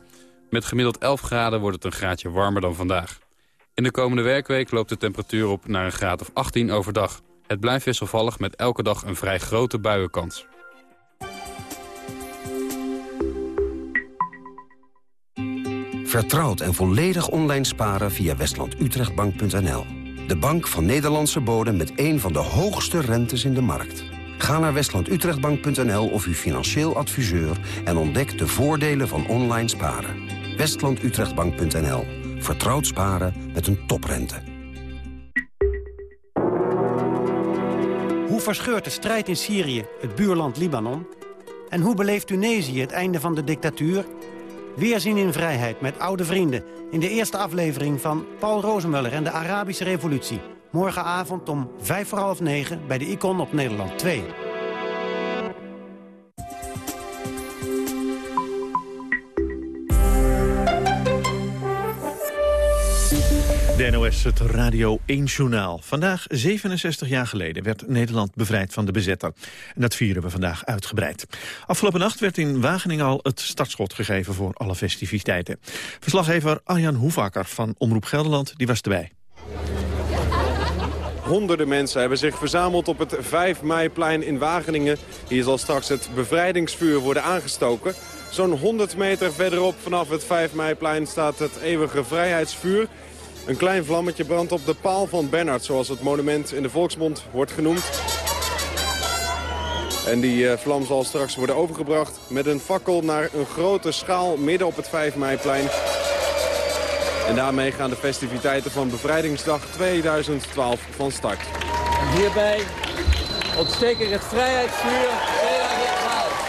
Met gemiddeld 11 graden wordt het een graadje warmer dan vandaag. In de komende werkweek loopt de temperatuur op naar een graad of 18 overdag. Het blijft wisselvallig met elke dag een vrij grote buienkans. Vertrouwd en volledig online sparen via westlandutrechtbank.nl. De bank van Nederlandse bodem met een van de hoogste rentes in de markt. Ga naar westlandutrechtbank.nl of uw financieel adviseur... en ontdek de voordelen van online sparen. westlandutrechtbank.nl. Vertrouwd sparen met een toprente. Hoe verscheurt de strijd in Syrië het buurland Libanon? En hoe beleeft Tunesië het einde van de dictatuur? Weerzien in vrijheid met oude vrienden... in de eerste aflevering van Paul Rozemuller en de Arabische Revolutie... Morgenavond om vijf voor half negen bij de Icon op Nederland 2. De NOS, het Radio 1-journaal. Vandaag, 67 jaar geleden, werd Nederland bevrijd van de bezetter. En dat vieren we vandaag uitgebreid. Afgelopen nacht werd in Wageningen al het startschot gegeven voor alle festiviteiten. Verslaggever Arjan Hoevakker van Omroep Gelderland die was erbij. Honderden mensen hebben zich verzameld op het 5 meiplein in Wageningen. Hier zal straks het bevrijdingsvuur worden aangestoken. Zo'n 100 meter verderop vanaf het 5 meiplein staat het eeuwige vrijheidsvuur. Een klein vlammetje brandt op de paal van Bernard, zoals het monument in de volksmond wordt genoemd. En die eh, vlam zal straks worden overgebracht met een fakkel naar een grote schaal midden op het 5 meiplein. En daarmee gaan de festiviteiten van Bevrijdingsdag 2012 van start. Hierbij ontsteek ik het vrijheidsvuur 2012.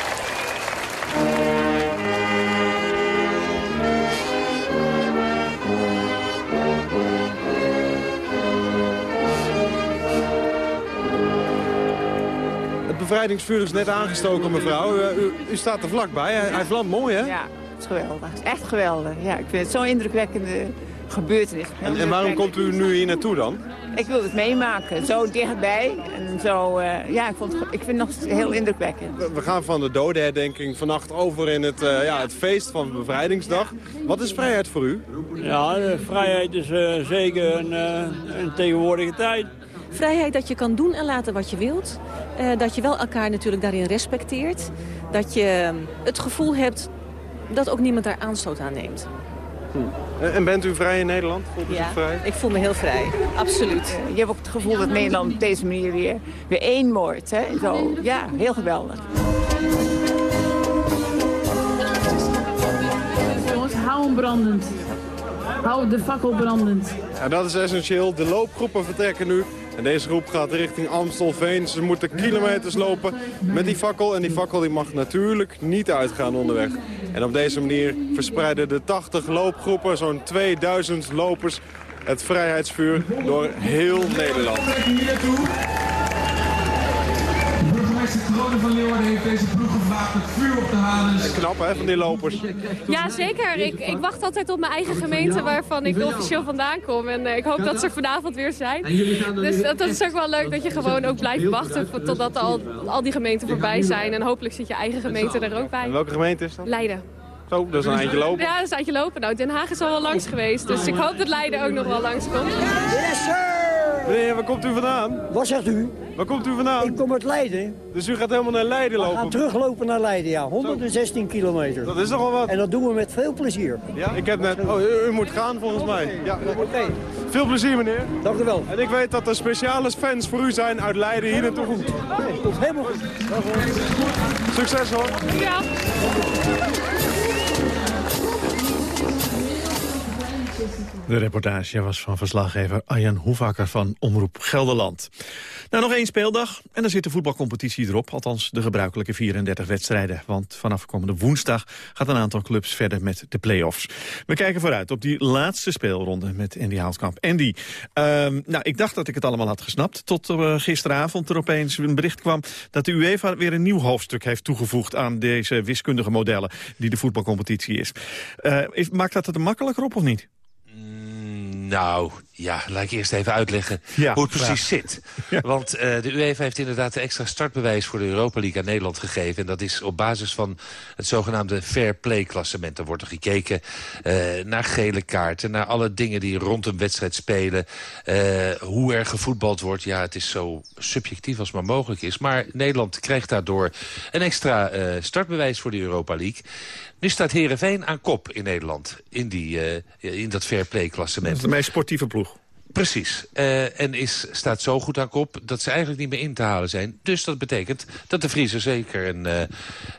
Het bevrijdingsvuur is net aangestoken, mevrouw. U, u staat er vlakbij. Hij, hij vlamt mooi, hè? Ja, het is geweldig. Het is echt geweldig. Ja, ik vind het zo'n indrukwekkende gebeurtenis. En, en, waarom komt u nu hier naartoe dan? Ik wil het meemaken, zo dichtbij. En zo, uh, ja, ik, vond het, ik vind het nog heel indrukwekkend. We gaan van de dodenherdenking vannacht over in het, uh, ja, het feest van Bevrijdingsdag. Wat is vrijheid voor u? Ja, vrijheid is uh, zeker een, een tegenwoordige tijd. Vrijheid dat je kan doen en laten wat je wilt. dat je wel elkaar natuurlijk daarin respecteert. Dat je het gevoel hebt dat ook niemand daar aanstoot aan neemt. Hm. En bent u vrij in Nederland? Voelt u ja, zich vrij? ik voel me heel vrij. Absoluut. Je hebt ook het gevoel dat Nederland op deze manier weer, weer één wordt. Hè? Zo, ja, heel geweldig. Jongens, hou hem brandend. Hou de fakkel brandend. Ja, dat is essentieel. De loopgroepen vertrekken nu. En deze groep gaat richting Amstelveen. Ze moeten kilometers lopen met die fakkel. En die fakkel die mag natuurlijk niet uitgaan onderweg. En op deze manier verspreiden de 80 loopgroepen, zo'n 2000 lopers, het vrijheidsvuur door heel Nederland. van Leeuwarden heeft deze ploeg gevraagd het vuur op de halen. Knap hè, van die lopers. Ja, zeker. Ik, ik wacht altijd op mijn eigen gemeente waarvan ik officieel vandaan kom. En ik hoop dat ze er vanavond weer zijn. Dus dat, is ook wel leuk dat je gewoon ook blijft wachten totdat al, al die gemeenten voorbij zijn. En hopelijk zit je eigen gemeente er ook bij. welke gemeente is dat? Leiden. Zo, dat is een eindje lopen. Ja, dat is een eindje lopen. Nou, Den Haag is al wel langs geweest. Dus ik hoop dat Leiden ook nog wel langs komt. Yes, sir! Meneer, waar komt u vandaan? Wat zegt u? Waar komt u vandaan? Ik kom uit Leiden. Dus u gaat helemaal naar Leiden lopen? We gaan teruglopen naar Leiden, ja. 116 kilometer. Dat is toch wel wat? En dat doen we met veel plezier. Ja, ik heb net... Oh, u, moet gaan volgens mij. Ja, oké. Veel plezier, meneer. Dank u wel. En ik weet dat er speciale fans voor u zijn uit Leiden hier naartoe. Goed. Nee, helemaal goed. Succes hoor. Ja. De reportage was van verslaggever Arjan Hoevakker van Omroep Gelderland. Nou, nog één speeldag en dan zit de voetbalcompetitie erop. Althans, de gebruikelijke 34 wedstrijden. Want vanaf komende woensdag gaat een aantal clubs verder met de play-offs. We kijken vooruit op die laatste speelronde met Andy Houtkamp. Andy, um, nou, ik dacht dat ik het allemaal had gesnapt. Tot uh, gisteravond er opeens een bericht kwam... dat de UEFA weer een nieuw hoofdstuk heeft toegevoegd... aan deze wiskundige modellen die de voetbalcompetitie is. Uh, is maakt dat het er makkelijker op of niet? Nou, ja, laat ik eerst even uitleggen ja, hoe het precies zit. Want uh, de UEFA heeft inderdaad de extra startbewijs voor de Europa League aan Nederland gegeven. En dat is op basis van het zogenaamde fair play klassement. Er wordt er gekeken uh, naar gele kaarten, naar alle dingen die rond een wedstrijd spelen. Uh, hoe er gevoetbald wordt. Ja, het is zo subjectief als maar mogelijk is. Maar Nederland krijgt daardoor een extra startbewijs voor de Europa League. Nu staat Herenveen aan kop in Nederland, in, die, uh, in dat fair play klassement. Dat is de meest sportieve ploeg. Precies. Uh, en is, staat zo goed aan kop dat ze eigenlijk niet meer in te halen zijn. Dus dat betekent dat de Vriezen zeker een,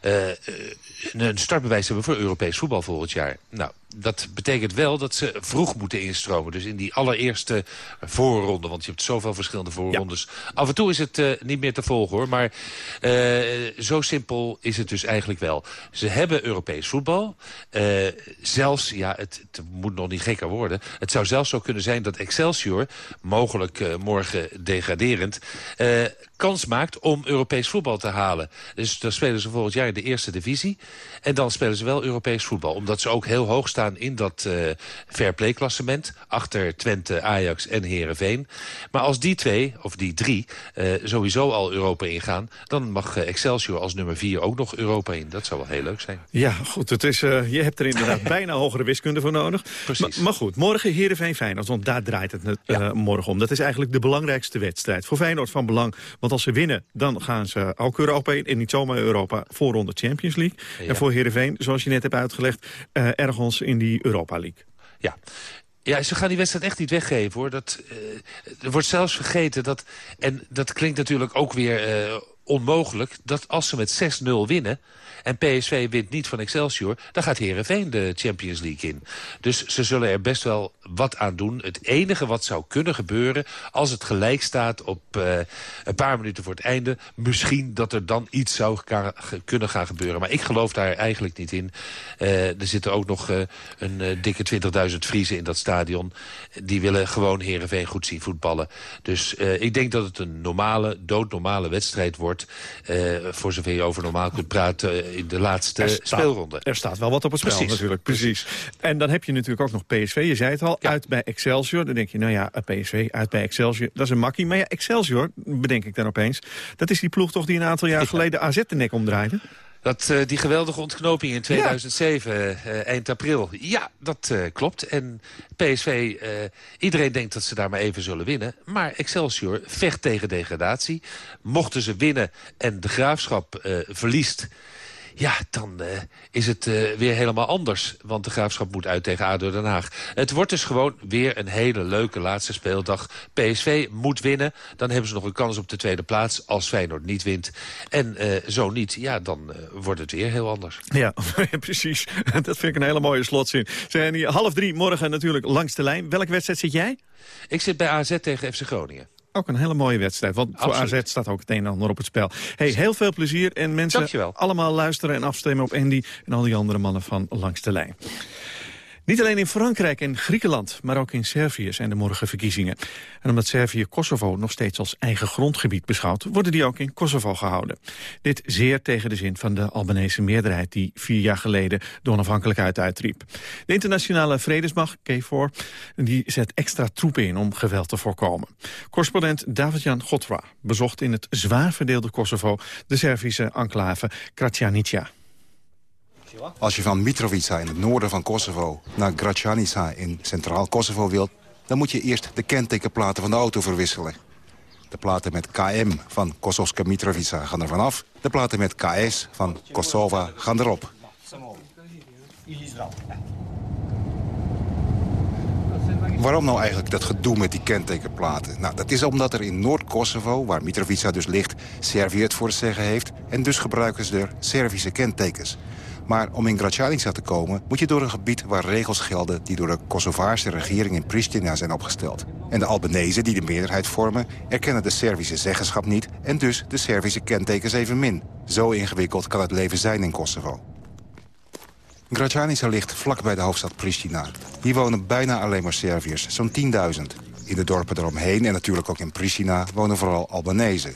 uh, een startbewijs hebben voor Europees voetbal volgend jaar. Nou, dat betekent wel dat ze vroeg moeten instromen. Dus in die allereerste voorronde. Want je hebt zoveel verschillende voorrondes. Af en toe is het uh, niet meer te volgen hoor. Maar uh, zo simpel is het dus eigenlijk wel. Ze hebben Europees voetbal. Uh, zelfs, ja, het, het, moet nog niet gekker worden. Het zou zelfs zo kunnen zijn dat Excelsior, mogelijk morgen degraderend... kans maakt om Europees voetbal te halen. Dus dan spelen ze volgend jaar in de eerste divisie. En dan spelen ze wel Europees voetbal. Omdat ze ook heel hoog staan in dat uh, fair play klassement. Achter Twente, Ajax en Herenveen. Maar als die twee, of die drie, uh, sowieso al Europa ingaan... dan mag uh, Excelsior als nummer vier ook nog Europa in. Dat zou wel heel leuk zijn. Ja, goed. Het is, je hebt er inderdaad bijna hogere wiskunde voor nodig. Precies. Maar, maar goed, morgen Herenveen Feyenoord. Want daar draait het ja. morgen om. Dat is eigenlijk de belangrijkste wedstrijd. Voor Feyenoord van belang. Want als ze winnen, dan gaan ze ook Europa in. En niet zomaar Europa, voorronde Champions League. Ja. En voor Herenveen, zoals je net hebt uitgelegd, ergens in die Europa League. Ja. Ja, ze gaan die wedstrijd echt niet weggeven, hoor. Dat, er wordt zelfs vergeten dat... en dat klinkt natuurlijk ook weer uh, onmogelijk... dat als ze met 6-0 winnen en PSV wint niet van Excelsior... dan gaat Herenveen de Champions League in. Dus ze zullen er best wel wat aan doen. Het enige wat zou kunnen gebeuren... als het gelijk staat op uh, een paar minuten voor het einde... misschien dat er dan iets zou kunnen gaan gebeuren. Maar ik geloof daar eigenlijk niet in. Uh, er zitten ook nog uh, een dikke 20.000 Friesen in dat stadion. Die willen gewoon Herenveen goed zien voetballen. Dus ik denk dat het een normale, doodnormale wedstrijd wordt. Voor zover je over normaal kunt praten in de laatste er staat, speelronde. Er staat wel wat op het spel Precies. natuurlijk. Precies. En dan heb je natuurlijk ook nog PSV. Je zei het al, ja. uit bij Excelsior. Dan denk je, nou ja, PSV uit bij Excelsior. Dat is een makkie. Maar ja, Excelsior, bedenk ik dan opeens... dat is die ploeg toch die een aantal jaar geleden AZ de nek omdraaide? Dat, uh, die geweldige ontknoping in 2007, ja. uh, eind april. Ja, dat uh, klopt. En PSV, iedereen denkt dat ze daar maar even zullen winnen. Maar Excelsior vecht tegen degradatie. Mochten ze winnen en de Graafschap verliest... Ja, dan uh, is het uh, weer helemaal anders. Want de Graafschap moet uit tegen ADO Den Haag. Het wordt dus gewoon weer een hele leuke laatste speeldag. PSV moet winnen. Dan hebben ze nog een kans op de tweede plaats als Feyenoord niet wint. En uh, zo niet, ja, dan wordt het weer heel anders. Ja, precies. Dat vind ik een hele mooie slotzin. Zijn hier half drie morgen natuurlijk langs de lijn. Welke wedstrijd zit jij? Ik zit bij AZ tegen FC Groningen. Ook een hele mooie wedstrijd, want Absoluut. voor AZ staat ook het een en ander op het spel. Hey, heel veel plezier en mensen Dankjewel. allemaal luisteren en afstemmen op Andy... en al die andere mannen van Langs de Lijn. Niet alleen in Frankrijk en Griekenland, maar ook in Servië zijn er morgen verkiezingen. En omdat Servië Kosovo nog steeds als eigen grondgebied beschouwt, worden die ook in Kosovo gehouden. Dit zeer tegen de zin van de Albanese meerderheid die vier jaar geleden de onafhankelijkheid uitriep. De internationale vredesmacht, KFOR, die zet extra troepen in om geweld te voorkomen. Correspondent David-Jan Gotra bezocht in het zwaar verdeelde Kosovo de Servische enclave Kraćanica. Als je van Mitrovica in het noorden van Kosovo naar Gračanica in centraal Kosovo wilt... dan moet je eerst de kentekenplaten van de auto verwisselen. De platen met KM van Kosovska Mitrovica gaan er vanaf. De platen met KS van Kosova gaan erop. Waarom nou eigenlijk dat gedoe met die kentekenplaten? Nou, dat is omdat er in Noord-Kosovo, waar Mitrovica dus ligt... Servië het voor zeggen heeft. En dus gebruiken ze er Servische kentekens. Maar om in Gračanica te komen moet je door een gebied waar regels gelden... die door de Kosovaarse regering in Pristina zijn opgesteld. En de Albanese, die de meerderheid vormen, erkennen de Servische zeggenschap niet... en dus de Servische kentekens evenmin. Zo ingewikkeld kan het leven zijn in Kosovo. Gračanica ligt vlak bij de hoofdstad Pristina. Hier wonen bijna alleen maar Serviërs, zo'n 10.000. In de dorpen eromheen en natuurlijk ook in Pristina wonen vooral Albanese.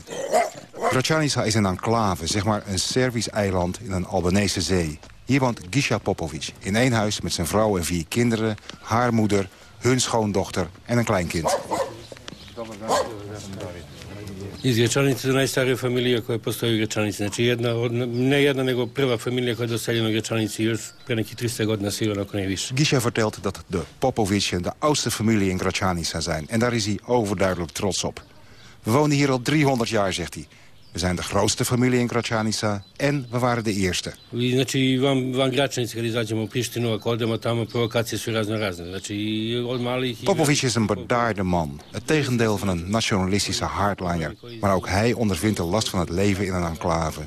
Gračanica is een enclave, zeg maar een Servisch eiland in een Albanese zee. Hier woont Gisha Popovic in één huis met zijn vrouw en vier kinderen... haar moeder, hun schoondochter en een kleinkind. Iz Gračanice je najstarija familija koja postoji u Gračanici. Znači jedna, od, ne jedna, nego prva familija koja je doseljena u Gračanici još pre nekih 300 godina sigurno ako ne više. Gisha vertelt dat de Popovicen de oudste familie in Gračanica zijn. En daar is hij overduidelijk trots op. We wonen hier al 300 jaar, zegt hij. We zijn de grootste familie in Gračanica en we waren de eerste. Znači, van, van Gračanice, kad izađemo u Prištinu, ako odemo tamo, provokacije su razno razne. Znači, od malih... Popovic is een bedaarde man. Het tegendeel van een nationalistische hardliner. Maar ook hij ondervindt de last van het leven in een enclave.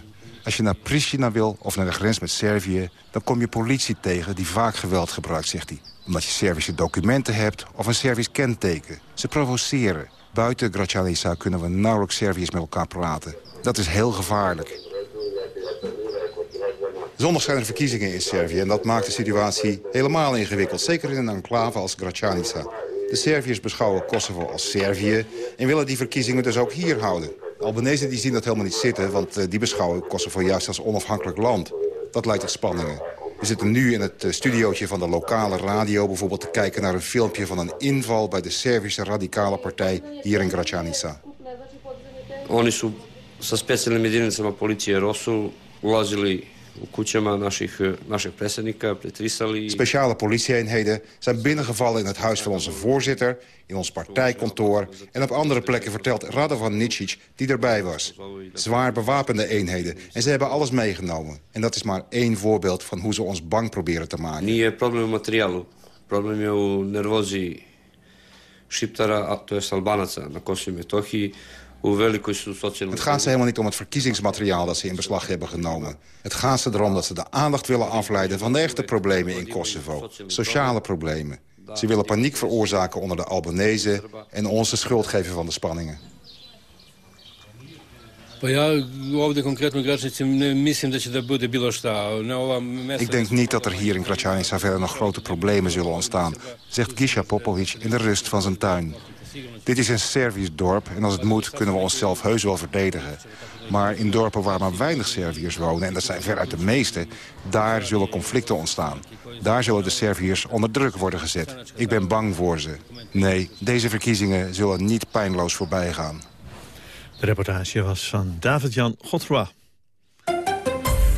Als je naar Pristina wil of naar de grens met Servië... dan kom je politie tegen die vaak geweld gebruikt, zegt hij. Omdat je Servische documenten hebt of een Servisch kenteken. Ze provoceren. Buiten Gračanica kunnen we nauwelijks Serviërs met elkaar praten. Dat is heel gevaarlijk. Zondag zijn er verkiezingen in Servië en dat maakt de situatie helemaal ingewikkeld. Zeker in een enclave als Gračanica. De Serviërs beschouwen Kosovo als Servië en willen die verkiezingen dus ook hier houden. De Albanese die zien dat helemaal niet zitten, want eh, die beschouwen Kosovo juist als onafhankelijk land. Dat leidt tot spanningen. We zitten nu in het eh, studiootje van de lokale radio... bijvoorbeeld te kijken naar een filmpje van een inval... bij de Servische radicale partij hier in Gračanica. Oni su sa specijalnim jedinicama policije Rosul ulazili u kućama naših, našeg predsjednika, pretrisali... Speciale politieeenheden zijn binnengevallen in het huis van onze voorzitter... in ons partijkantoor en op andere plekken vertelt Radovan Nicic die erbij was. Zwaar bewapende eenheden en ze hebben alles meegenomen. En dat is maar één voorbeeld van hoe ze ons bang proberen te maken. Nije problem u materijalu, problem je u nervozi Šiptara, to jest Albanaca na Kosovo i Metohiji... Het gaat ze helemaal niet om het verkiezingsmateriaal dat ze in beslag hebben genomen. Het gaat ze erom dat ze de aandacht willen afleiden van de echte problemen in Kosovo. Sociale problemen. Ze willen paniek veroorzaken onder de Albanese en ons de schuld geven van de spanningen. Ik denk niet dat er hier in Gračanica verder nog grote problemen zullen ontstaan, zegt Gisha Popovic in de rust van zijn tuin. Dit is een Servisch dorp en als het moet kunnen we onszelf heus wel verdedigen. Maar in dorpen waar maar weinig Serviërs wonen, en dat zijn veruit de meeste... daar zullen conflicten ontstaan. Daar zullen de Serviërs onder druk worden gezet. Ik ben bang voor ze. Nee, deze verkiezingen zullen niet pijnloos voorbij gaan. De reportage was van David-Jan Godfroy.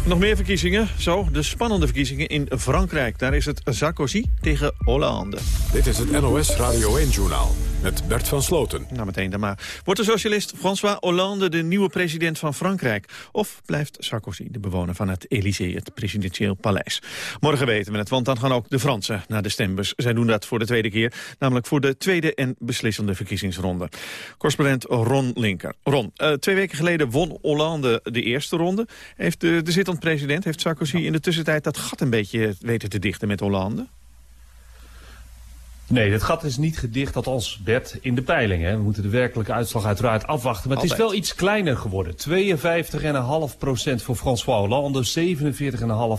Nog meer verkiezingen. Zo, de spannende verkiezingen in Frankrijk. Daar is het Sarkozy tegen Hollande. Dit is het NOS Radio 1-journaal met Bert van Sloten. Nou, meteen dan maar. Wordt de socialist François Hollande de nieuwe president van Frankrijk? Of blijft Sarkozy de bewoner van het Élysée, het presidentieel paleis? Morgen weten we het, want dan gaan ook de Fransen naar de stembus. Zij doen dat voor de tweede keer, namelijk voor de tweede en beslissende verkiezingsronde. Correspondent Ron Linker. Ron, uh, twee weken geleden won Hollande de eerste ronde. Heeft de, de zittend president, heeft Sarkozy in de tussentijd dat gat een beetje weten te dichten met Hollande? Nee, het gat is niet gedicht, althans Bert, in de peilingen. We moeten de werkelijke uitslag uiteraard afwachten. Maar het is wel iets kleiner geworden. 52,5% voor François Hollande,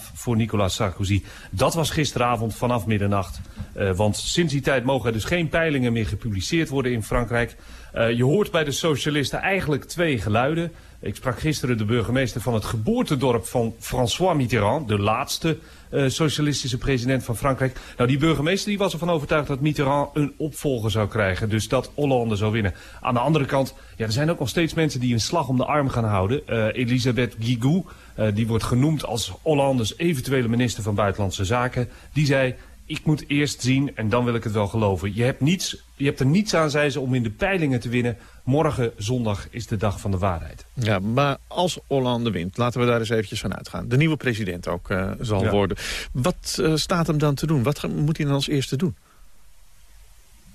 47,5% voor Nicolas Sarkozy. Dat was gisteravond vanaf middernacht. Uh, want sinds die tijd mogen er dus geen peilingen meer gepubliceerd worden in Frankrijk. Uh, je hoort bij de socialisten eigenlijk twee geluiden. Ik sprak gisteren de burgemeester van het geboortedorp van François Mitterrand, de laatste uh, socialistische president van Frankrijk. Nou, die burgemeester die was ervan overtuigd dat Mitterrand een opvolger zou krijgen. Dus dat Hollande zou winnen. Aan de andere kant, ja, er zijn ook nog steeds mensen die een slag om de arm gaan houden. Uh, Elisabeth Guigou, uh, die wordt genoemd als Hollandes eventuele minister van Buitenlandse Zaken. Die zei, ik moet eerst zien en dan wil ik het wel geloven. Je hebt, niets, je hebt er niets aan, zei ze, om in de peilingen te winnen. Morgen zondag is de dag van de waarheid. Ja, maar als Hollande wint, laten we daar eens eventjes van uitgaan. De nieuwe president ook uh, zal ja. worden. Wat uh, staat hem dan te doen? Wat moet hij dan als eerste doen?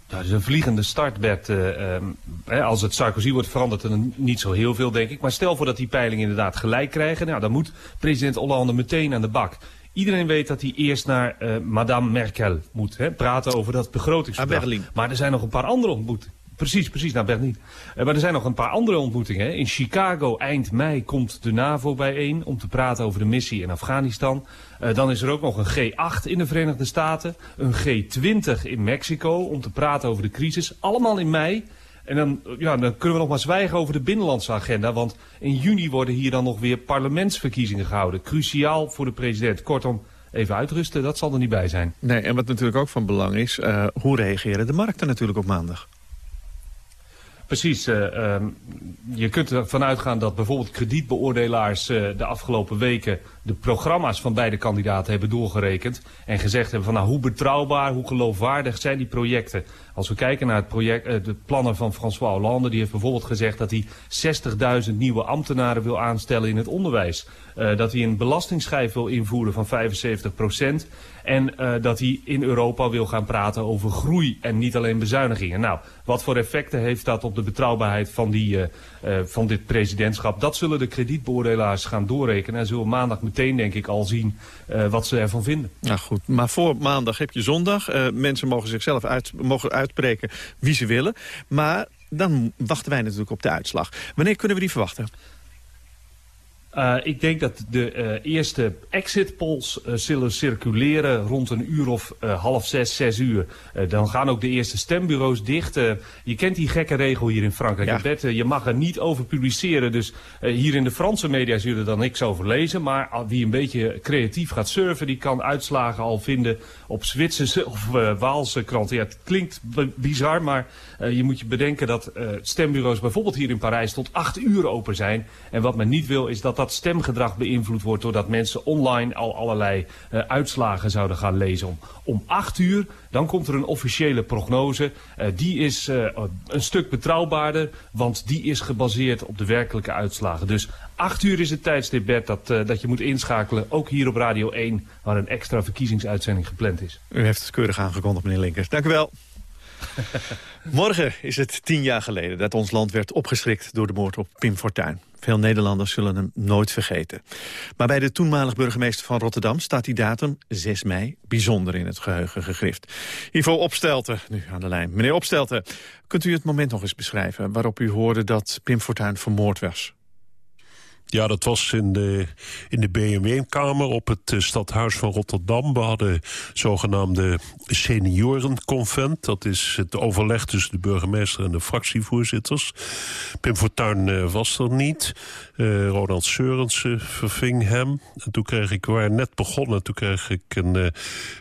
Nou, het is een vliegende start, Bert. Uh, um, hè, als het Sarkozy wordt veranderd, dan niet zo heel veel, denk ik. Maar stel voor dat die peilingen inderdaad gelijk krijgen. Nou, dan moet president Hollande meteen aan de bak. Iedereen weet dat hij eerst naar uh, Madame Merkel moet hè, praten over dat begrotingsverdrag. Berlin. Maar er zijn nog een paar andere ontmoetingen. Precies, precies, naar Berlin. Uh, maar er zijn nog een paar andere ontmoetingen. Hè. In Chicago eind mei komt de NAVO bijeen om te praten over de missie in Afghanistan. Uh, dan is er ook nog een G8 in de Verenigde Staten. Een G20 in Mexico om te praten over de crisis. Allemaal in mei. En dan, ja, dan kunnen we nog maar zwijgen over de binnenlandse agenda. Want in juni worden hier dan nog weer parlementsverkiezingen gehouden. Cruciaal voor de president. Kortom, even uitrusten, dat zal er niet bij zijn. Nee, en wat natuurlijk ook van belang is, hoe reageren de markten natuurlijk op maandag? Precies. Uh, um, je kunt ervan uitgaan dat bijvoorbeeld kredietbeoordelaars uh, de afgelopen weken de programma's van beide kandidaten hebben doorgerekend. En gezegd hebben van nou hoe betrouwbaar, hoe geloofwaardig zijn die projecten. Als we kijken naar het project, uh, de plannen van François Hollande, die heeft bijvoorbeeld gezegd dat hij 60.000 nieuwe ambtenaren wil aanstellen in het onderwijs. Uh, dat hij een belastingsschijf wil invoeren van 75 procent. En uh, dat hij in Europa wil gaan praten over groei en niet alleen bezuinigingen. Nou, wat voor effecten heeft dat op de betrouwbaarheid van, die, uh, van dit presidentschap? Dat zullen de kredietbeoordelaars gaan doorrekenen. En zullen maandag meteen, denk ik, al zien wat ze ervan vinden. Nou goed, maar voor maandag heb je zondag. Mensen mogen zichzelf uit, mogen uitspreken wie ze willen. Maar dan wachten wij natuurlijk op de uitslag. Wanneer kunnen we die verwachten? Uh, ik denk dat de uh, eerste exit polls uh, zullen circuleren rond een uur of half zes, zes uur. dan gaan ook de eerste stembureaus dicht. je kent die gekke regel hier in Frankrijk. Ja. Bed, je mag er niet over publiceren. Dus hier in de Franse media zullen er dan niks over lezen. Maar wie een beetje creatief gaat surfen, die kan uitslagen al vinden op Zwitserse of Waalse kranten. Ja, het klinkt bizar, maar je moet je bedenken dat stembureaus bijvoorbeeld hier in Parijs tot acht uur open zijn. En wat men niet wil is dat dat dat stemgedrag beïnvloed wordt... doordat mensen online al allerlei uh, uitslagen zouden gaan lezen. Om, om acht uur, dan komt er een officiële prognose. Uh, die is uh, een stuk betrouwbaarder, want die is gebaseerd op de werkelijke uitslagen. Dus acht uur is het tijdstip, Bert, dat, dat je moet inschakelen. Ook hier op Radio 1, waar een extra verkiezingsuitzending gepland is. U heeft het keurig aangekondigd, meneer Linkers. Dank u wel. Morgen is het tien jaar geleden dat ons land werd opgeschrikt door de moord op Pim Fortuyn. Veel Nederlanders zullen hem nooit vergeten. Maar bij de toenmalig burgemeester van Rotterdam staat die datum 6 mei bijzonder in het geheugen gegrift. Ivo Opstelten, nu aan de lijn. Meneer Opstelten, kunt u het moment nog eens beschrijven waarop u hoorde dat Pim Fortuyn vermoord was? Ja, dat was in de, in de BMW-kamer op het uh, stadhuis van Rotterdam. We hadden zogenaamde seniorenconvent. Dat is het overleg tussen de burgemeester en de fractievoorzitters. Pim Fortuyn uh, was er niet. Uh, Ronald Seurensen verving hem. En toen kreeg ik, waren net begonnen... toen kreeg ik een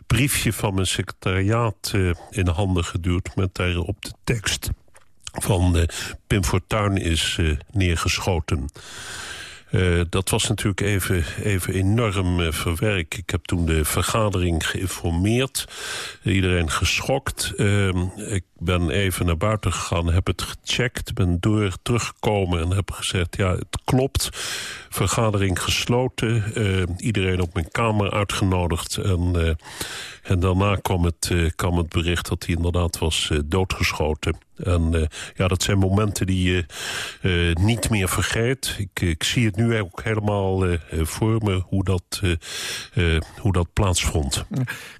briefje van mijn secretariaat in handen geduwd... met daarop de tekst van Pim Fortuyn is neergeschoten... Uh, dat was natuurlijk even, even enorm uh, verwerkt. Ik heb toen de vergadering geïnformeerd. Iedereen geschokt. Uh, ik ben even naar buiten gegaan, heb het gecheckt. Ben door teruggekomen en heb gezegd, ja, het klopt. Vergadering gesloten. iedereen op mijn kamer uitgenodigd. En, en daarna kwam het, kwam het bericht dat hij inderdaad was doodgeschoten. En uh, ja, dat zijn momenten die je niet meer vergeet. Ik, ik zie het nu ook helemaal voor me hoe dat, hoe dat plaatsvond.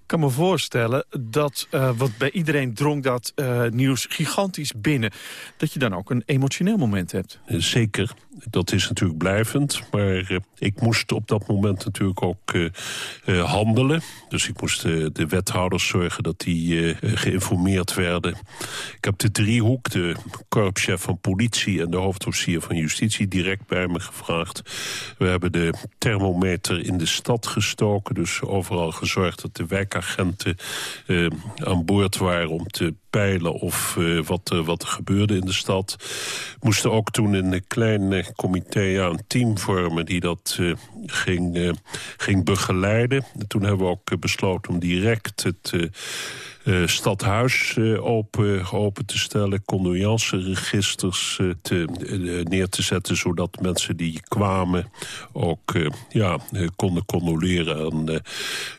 Kan me voorstellen dat uh, wat bij iedereen drong dat uh, nieuws gigantisch binnen. Dat je dan ook een emotioneel moment hebt. Zeker. Dat is natuurlijk blijvend. Maar ik moest op dat moment natuurlijk ook handelen. Dus ik moest de wethouders zorgen dat die geïnformeerd werden. Ik heb de driehoek, de korpschef van politie en de hoofdofficier van justitie direct bij me gevraagd. We hebben de thermometer in de stad gestoken. Dus overal gezorgd dat de wijkagenten uh, aan boord waren om te peilen of uh, wat, uh, wat er gebeurde in de stad. Moesten ook toen een klein comité ja, een team vormen die dat ging, ging begeleiden. En toen hebben we ook besloten om direct het stadhuis open, te stellen, condolenceregisters uh, te, neer te zetten... zodat mensen die kwamen ook ja, konden condoleren en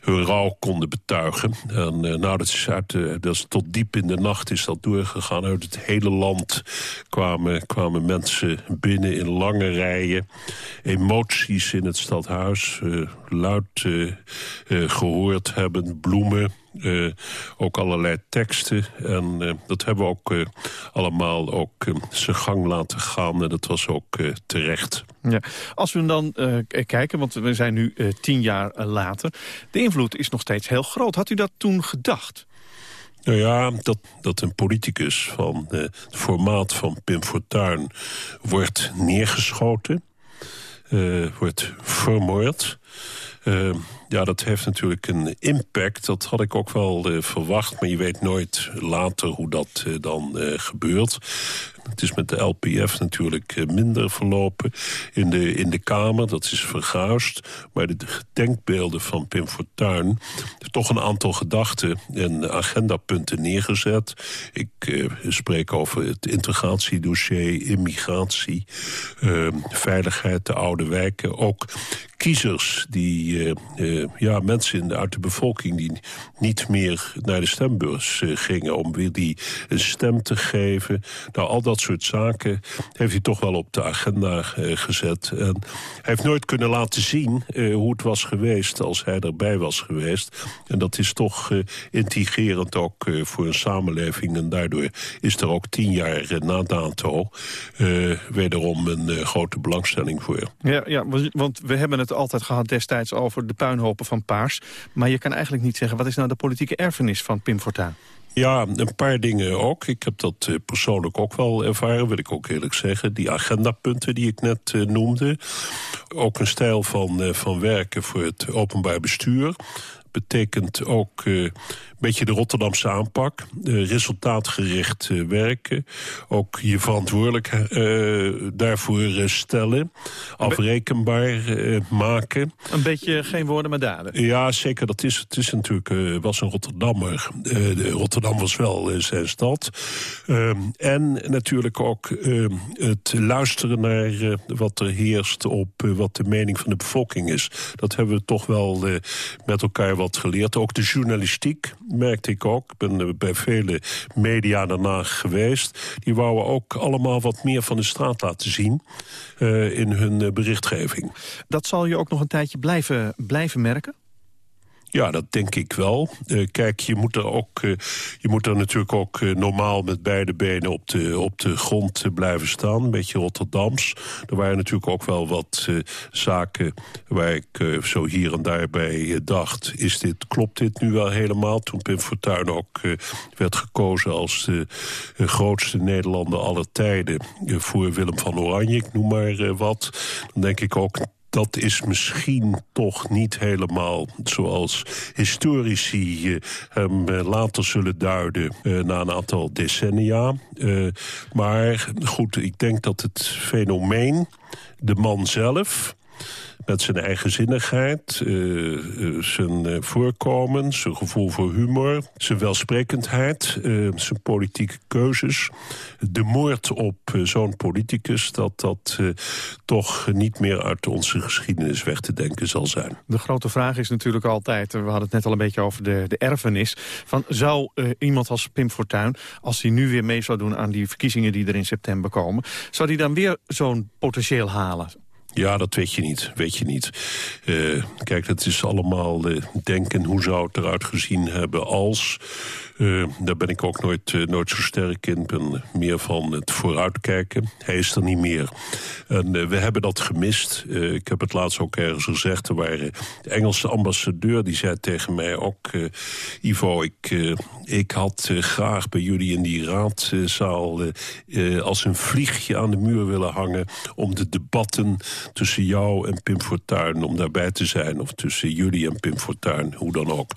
hun rouw konden betuigen. En nou, dat is, uit, dat is tot diep in de nacht is dat doorgegaan. Uit het hele land kwamen, kwamen mensen binnen in lange rijen. Emoties in het stadhuis, luid gehoord hebben, bloemen... Ook allerlei teksten. En dat hebben we ook allemaal ook zijn gang laten gaan. En dat was ook terecht. Ja. Als we dan kijken, want we zijn nu tien jaar later. De invloed is nog steeds heel groot. Had u dat toen gedacht? Nou ja, dat, dat een politicus van het formaat van Pim Fortuyn wordt neergeschoten... wordt vermoord... Ja, dat heeft natuurlijk een impact. Dat had ik ook wel uh, verwacht. Maar je weet nooit later hoe dat dan gebeurt. Het is met de LPF natuurlijk minder verlopen in de, in de Kamer. Dat is verguisd. Maar de denkbeelden van Pim Fortuyn... toch een aantal gedachten en agendapunten neergezet. Ik spreek over het integratiedossier, immigratie... veiligheid, de oude wijken. Ook kiezers die ja, mensen uit de bevolking die niet meer naar de stembus uh, gingen om weer die stem te geven. Nou, al dat soort zaken heeft hij toch wel op de agenda uh, gezet. En hij heeft nooit kunnen laten zien hoe het was geweest als hij erbij was geweest. En dat is toch intrigerend ook voor een samenleving. En daardoor is er ook tien jaar na dato wederom een grote belangstelling voor. Ja, ja, want we hebben het altijd gehad destijds over de puinhopen van Paars. Maar je kan eigenlijk niet zeggen, wat is nou de politieke erfenis van Pim Fortuyn? Ja, een paar dingen ook. Ik heb dat uh, persoonlijk ook wel ervaren, wil ik ook eerlijk zeggen. Die agendapunten die ik net uh, noemde. Ook een stijl van, uh, van werken voor het openbaar bestuur. Betekent ook beetje de Rotterdamse aanpak. resultaatgericht uh, werken. Ook je verantwoordelijk uh, daarvoor stellen. Afrekenbaar maken. Een beetje geen woorden maar daden. Ja, zeker. Dat is, het is natuurlijk, was een Rotterdammer. Rotterdam was wel zijn stad. Ehm, en natuurlijk ook ehm, het luisteren naar wat er heerst op wat de mening van de bevolking is. Dat hebben we toch wel met elkaar wat geleerd. Ook de journalistiek merkte ik ook. Ik ben eh, bij vele media daarna geweest. Die wouden ook allemaal wat meer van de straat laten zien uh, in hun uh, berichtgeving. Dat zal je ook nog een tijdje blijven, blijven merken? Ja, dat denk ik wel. Uh, kijk, je moet er ook, uh, je moet er natuurlijk ook uh, normaal met beide benen op de, op de grond blijven staan. Een beetje Rotterdams. Er waren natuurlijk ook wel wat zaken waar ik zo hier en daar bij dacht. Is dit, klopt dit nu wel helemaal? Toen Pim Fortuyn ook werd gekozen als de grootste Nederlander aller tijden voor Willem van Oranje, ik noem maar wat. Dan denk ik ook, dat is misschien toch niet helemaal zoals historici eh, hem eh, later zullen duiden uh, na een aantal decennia. Maar goed, ik denk dat het fenomeen, de man zelf met zijn eigenzinnigheid, uh, zijn uh, voorkomen, zijn gevoel voor humor, zijn welsprekendheid, zijn politieke keuzes. De moord op zo'n politicus, dat dat toch niet meer uit onze geschiedenis weg te denken zal zijn. De grote vraag is natuurlijk altijd, we hadden het net al een beetje over de, de erfenis, van zou iemand als Pim Fortuyn, als hij nu weer mee zou doen aan die verkiezingen die er in september komen, zou hij dan weer zo'n potentieel halen? Ja, dat weet je niet. Weet je niet. Uh, kijk, dat is allemaal uh, denken hoe zou het eruit gezien hebben als. Uh, daar ben ik ook nooit, nooit zo sterk in. Ben meer van het vooruitkijken. Hij is er niet meer. En we hebben dat gemist. ik heb het laatst ook ergens gezegd. Er waren de Engelse ambassadeur die zei tegen mij ook... Ivo, ik, ik had graag bij jullie in die raadzaal... als een vliegje aan de muur willen hangen... om de debatten tussen jou en Pim Fortuyn om daarbij te zijn... of tussen jullie en Pim Fortuyn, hoe dan ook.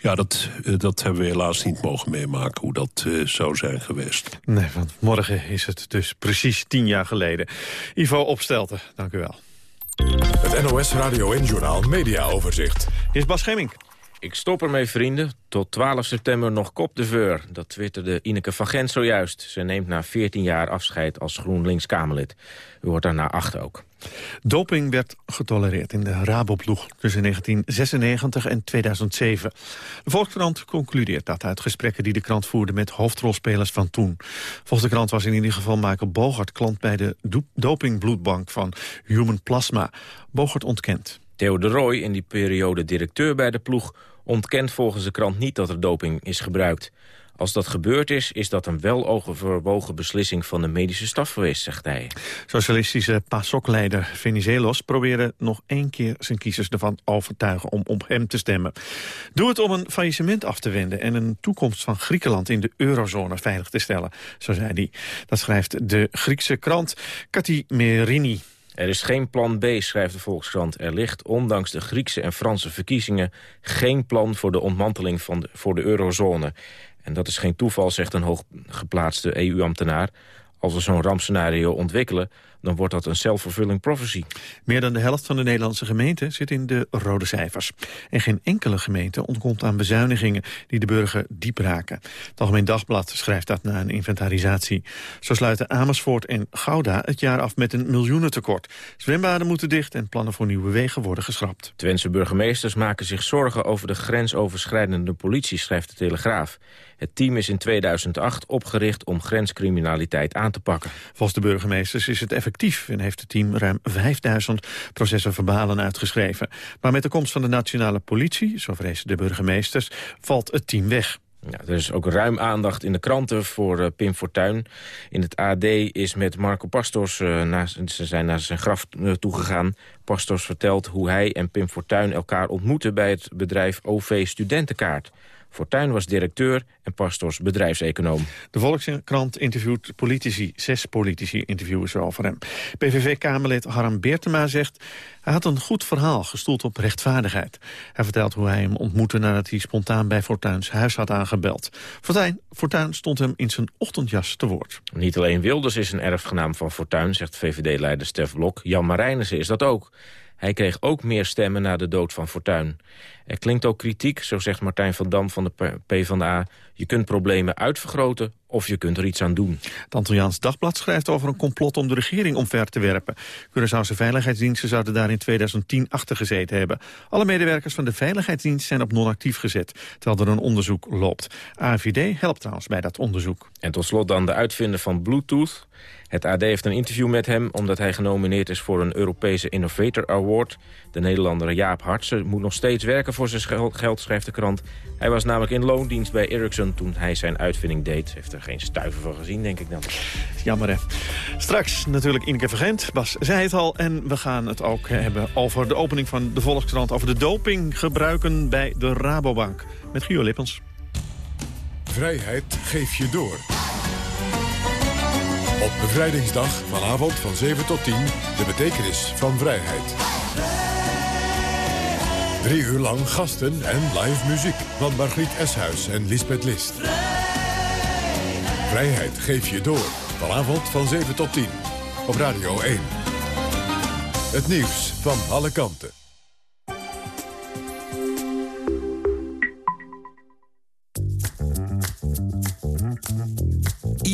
Ja, dat, eh, dat hebben we helaas niet mogen meemaken, hoe dat uh, zou zijn geweest. Nee, want morgen is het dus precies tien jaar geleden. Ivo Opstelten, dank u wel. Het NOS Radio en Journaal Media Overzicht. Hier is Bas Schemming. Ik stop ermee, vrienden. Tot 12 september nog kop de veur. Dat twitterde Ineke van Gent zojuist. Ze neemt na 14 jaar afscheid als GroenLinks-Kamerlid. U hoort daarna acht ook. Doping werd getolereerd in de Raboploeg tussen 1996 en 2007. De Volkskrant concludeert dat uit gesprekken die de krant voerde met hoofdrolspelers van toen. Volgens de krant was in ieder geval Michael Bogart klant bij de dopingbloedbank van Human Plasma. Bogart ontkent. Theo de Roy, in die periode directeur bij de ploeg... ontkent volgens de krant niet dat er doping is gebruikt. Als dat gebeurd is, is dat een weloverwogen beslissing van de medische staf geweest, zegt hij. Socialistische PASOK-leider Venizelos probeerde nog één keer zijn kiezers ervan overtuigen om op hem te stemmen. Doe het om een faillissement af te wenden en een toekomst van Griekenland in de eurozone veilig te stellen, zo zei hij. Dat schrijft de Griekse krant Kati Merini. Er is geen plan B, schrijft de Volkskrant. Er ligt, ondanks de Griekse en Franse verkiezingen... geen plan voor de ontmanteling van de, voor de eurozone. En dat is geen toeval, zegt een hooggeplaatste EU-ambtenaar. Als we zo'n rampscenario ontwikkelen, dan wordt dat een self-fulfilling prophecy. Meer dan de helft van de Nederlandse gemeenten zit in de rode cijfers. En geen enkele gemeente ontkomt aan bezuinigingen die de burger diep raken. Het Algemeen Dagblad schrijft dat na een inventarisatie. Zo sluiten Amersfoort en Gouda het jaar af met een miljoenentekort. Zwembaden moeten dicht en plannen voor nieuwe wegen worden geschrapt. Twentse burgemeesters maken zich zorgen over de grensoverschrijdende politie, schrijft de Telegraaf. Het team is in 2008 opgericht om grenscriminaliteit aan te pakken. Volgens de burgemeesters is het effectief en heeft het team ruim 5000 processen verbalen uitgeschreven. Maar met de komst van de nationale politie, zo vrezen de burgemeesters, valt het team weg. Er is ook ruim aandacht in de kranten voor uh, Pim Fortuyn. In het AD is met Marco Pastors, uh, naar, ze zijn naar zijn graf uh, toegegaan. Pastors vertelt hoe hij en Pim Fortuyn elkaar ontmoeten bij het bedrijf OV Studentenkaart. Fortuyn was directeur en Pastors bedrijfseconoom. De Volkskrant interviewt politici. Zes politici interviewen ze over hem. PVV-Kamerlid Harm Beertema zegt... hij had een goed verhaal, gestoeld op rechtvaardigheid. Hij vertelt hoe hij hem ontmoette nadat hij spontaan bij Fortuins huis had aangebeld. Fortuyn, Fortuyn stond hem in zijn ochtendjas te woord. Niet alleen Wilders is een erfgenaam van Fortuyn, zegt VVD-leider Stef Blok. Jan Marijnissen is dat ook. Hij kreeg ook meer stemmen na de dood van Fortuyn. Er klinkt ook kritiek, zo zegt Martijn van Dam van de PvdA. Je kunt problemen uitvergroten of je kunt er iets aan doen. Het Antilliaans Dagblad schrijft over een complot om de regering omver te werpen. Curaçaose veiligheidsdiensten zouden daar in 2010 achter gezeten hebben. Alle medewerkers van de veiligheidsdienst zijn op non-actief gezet, terwijl er een onderzoek loopt. AVD helpt trouwens bij dat onderzoek. En tot slot dan de uitvinder van Bluetooth. Het AD heeft een interview met hem omdat hij genomineerd is voor een Europese Innovator Award. De Nederlander Jaap Hartsen moet nog steeds werken voor zijn geld, schrijft de krant. Hij was namelijk in loondienst bij Ericsson toen hij zijn uitvinding deed. Heeft er geen stuiver van gezien, denk ik dan. Jammer, hè. Straks natuurlijk Ineke Vergent. Bas zei het al. En we gaan het ook hebben over de opening van de Volkskrant... over de dopinggebruiken bij de Rabobank. Met Gio Lippens. Vrijheid geef je door. Op bevrijdingsdag vanavond van 7 tot 10 de betekenis van vrijheid. Drie uur lang gasten en live muziek van Margriet Eshuis en Lisbeth List. Vrijheid geef je door. Vanavond van 7 tot 10 op Radio 1. Het nieuws van alle kanten.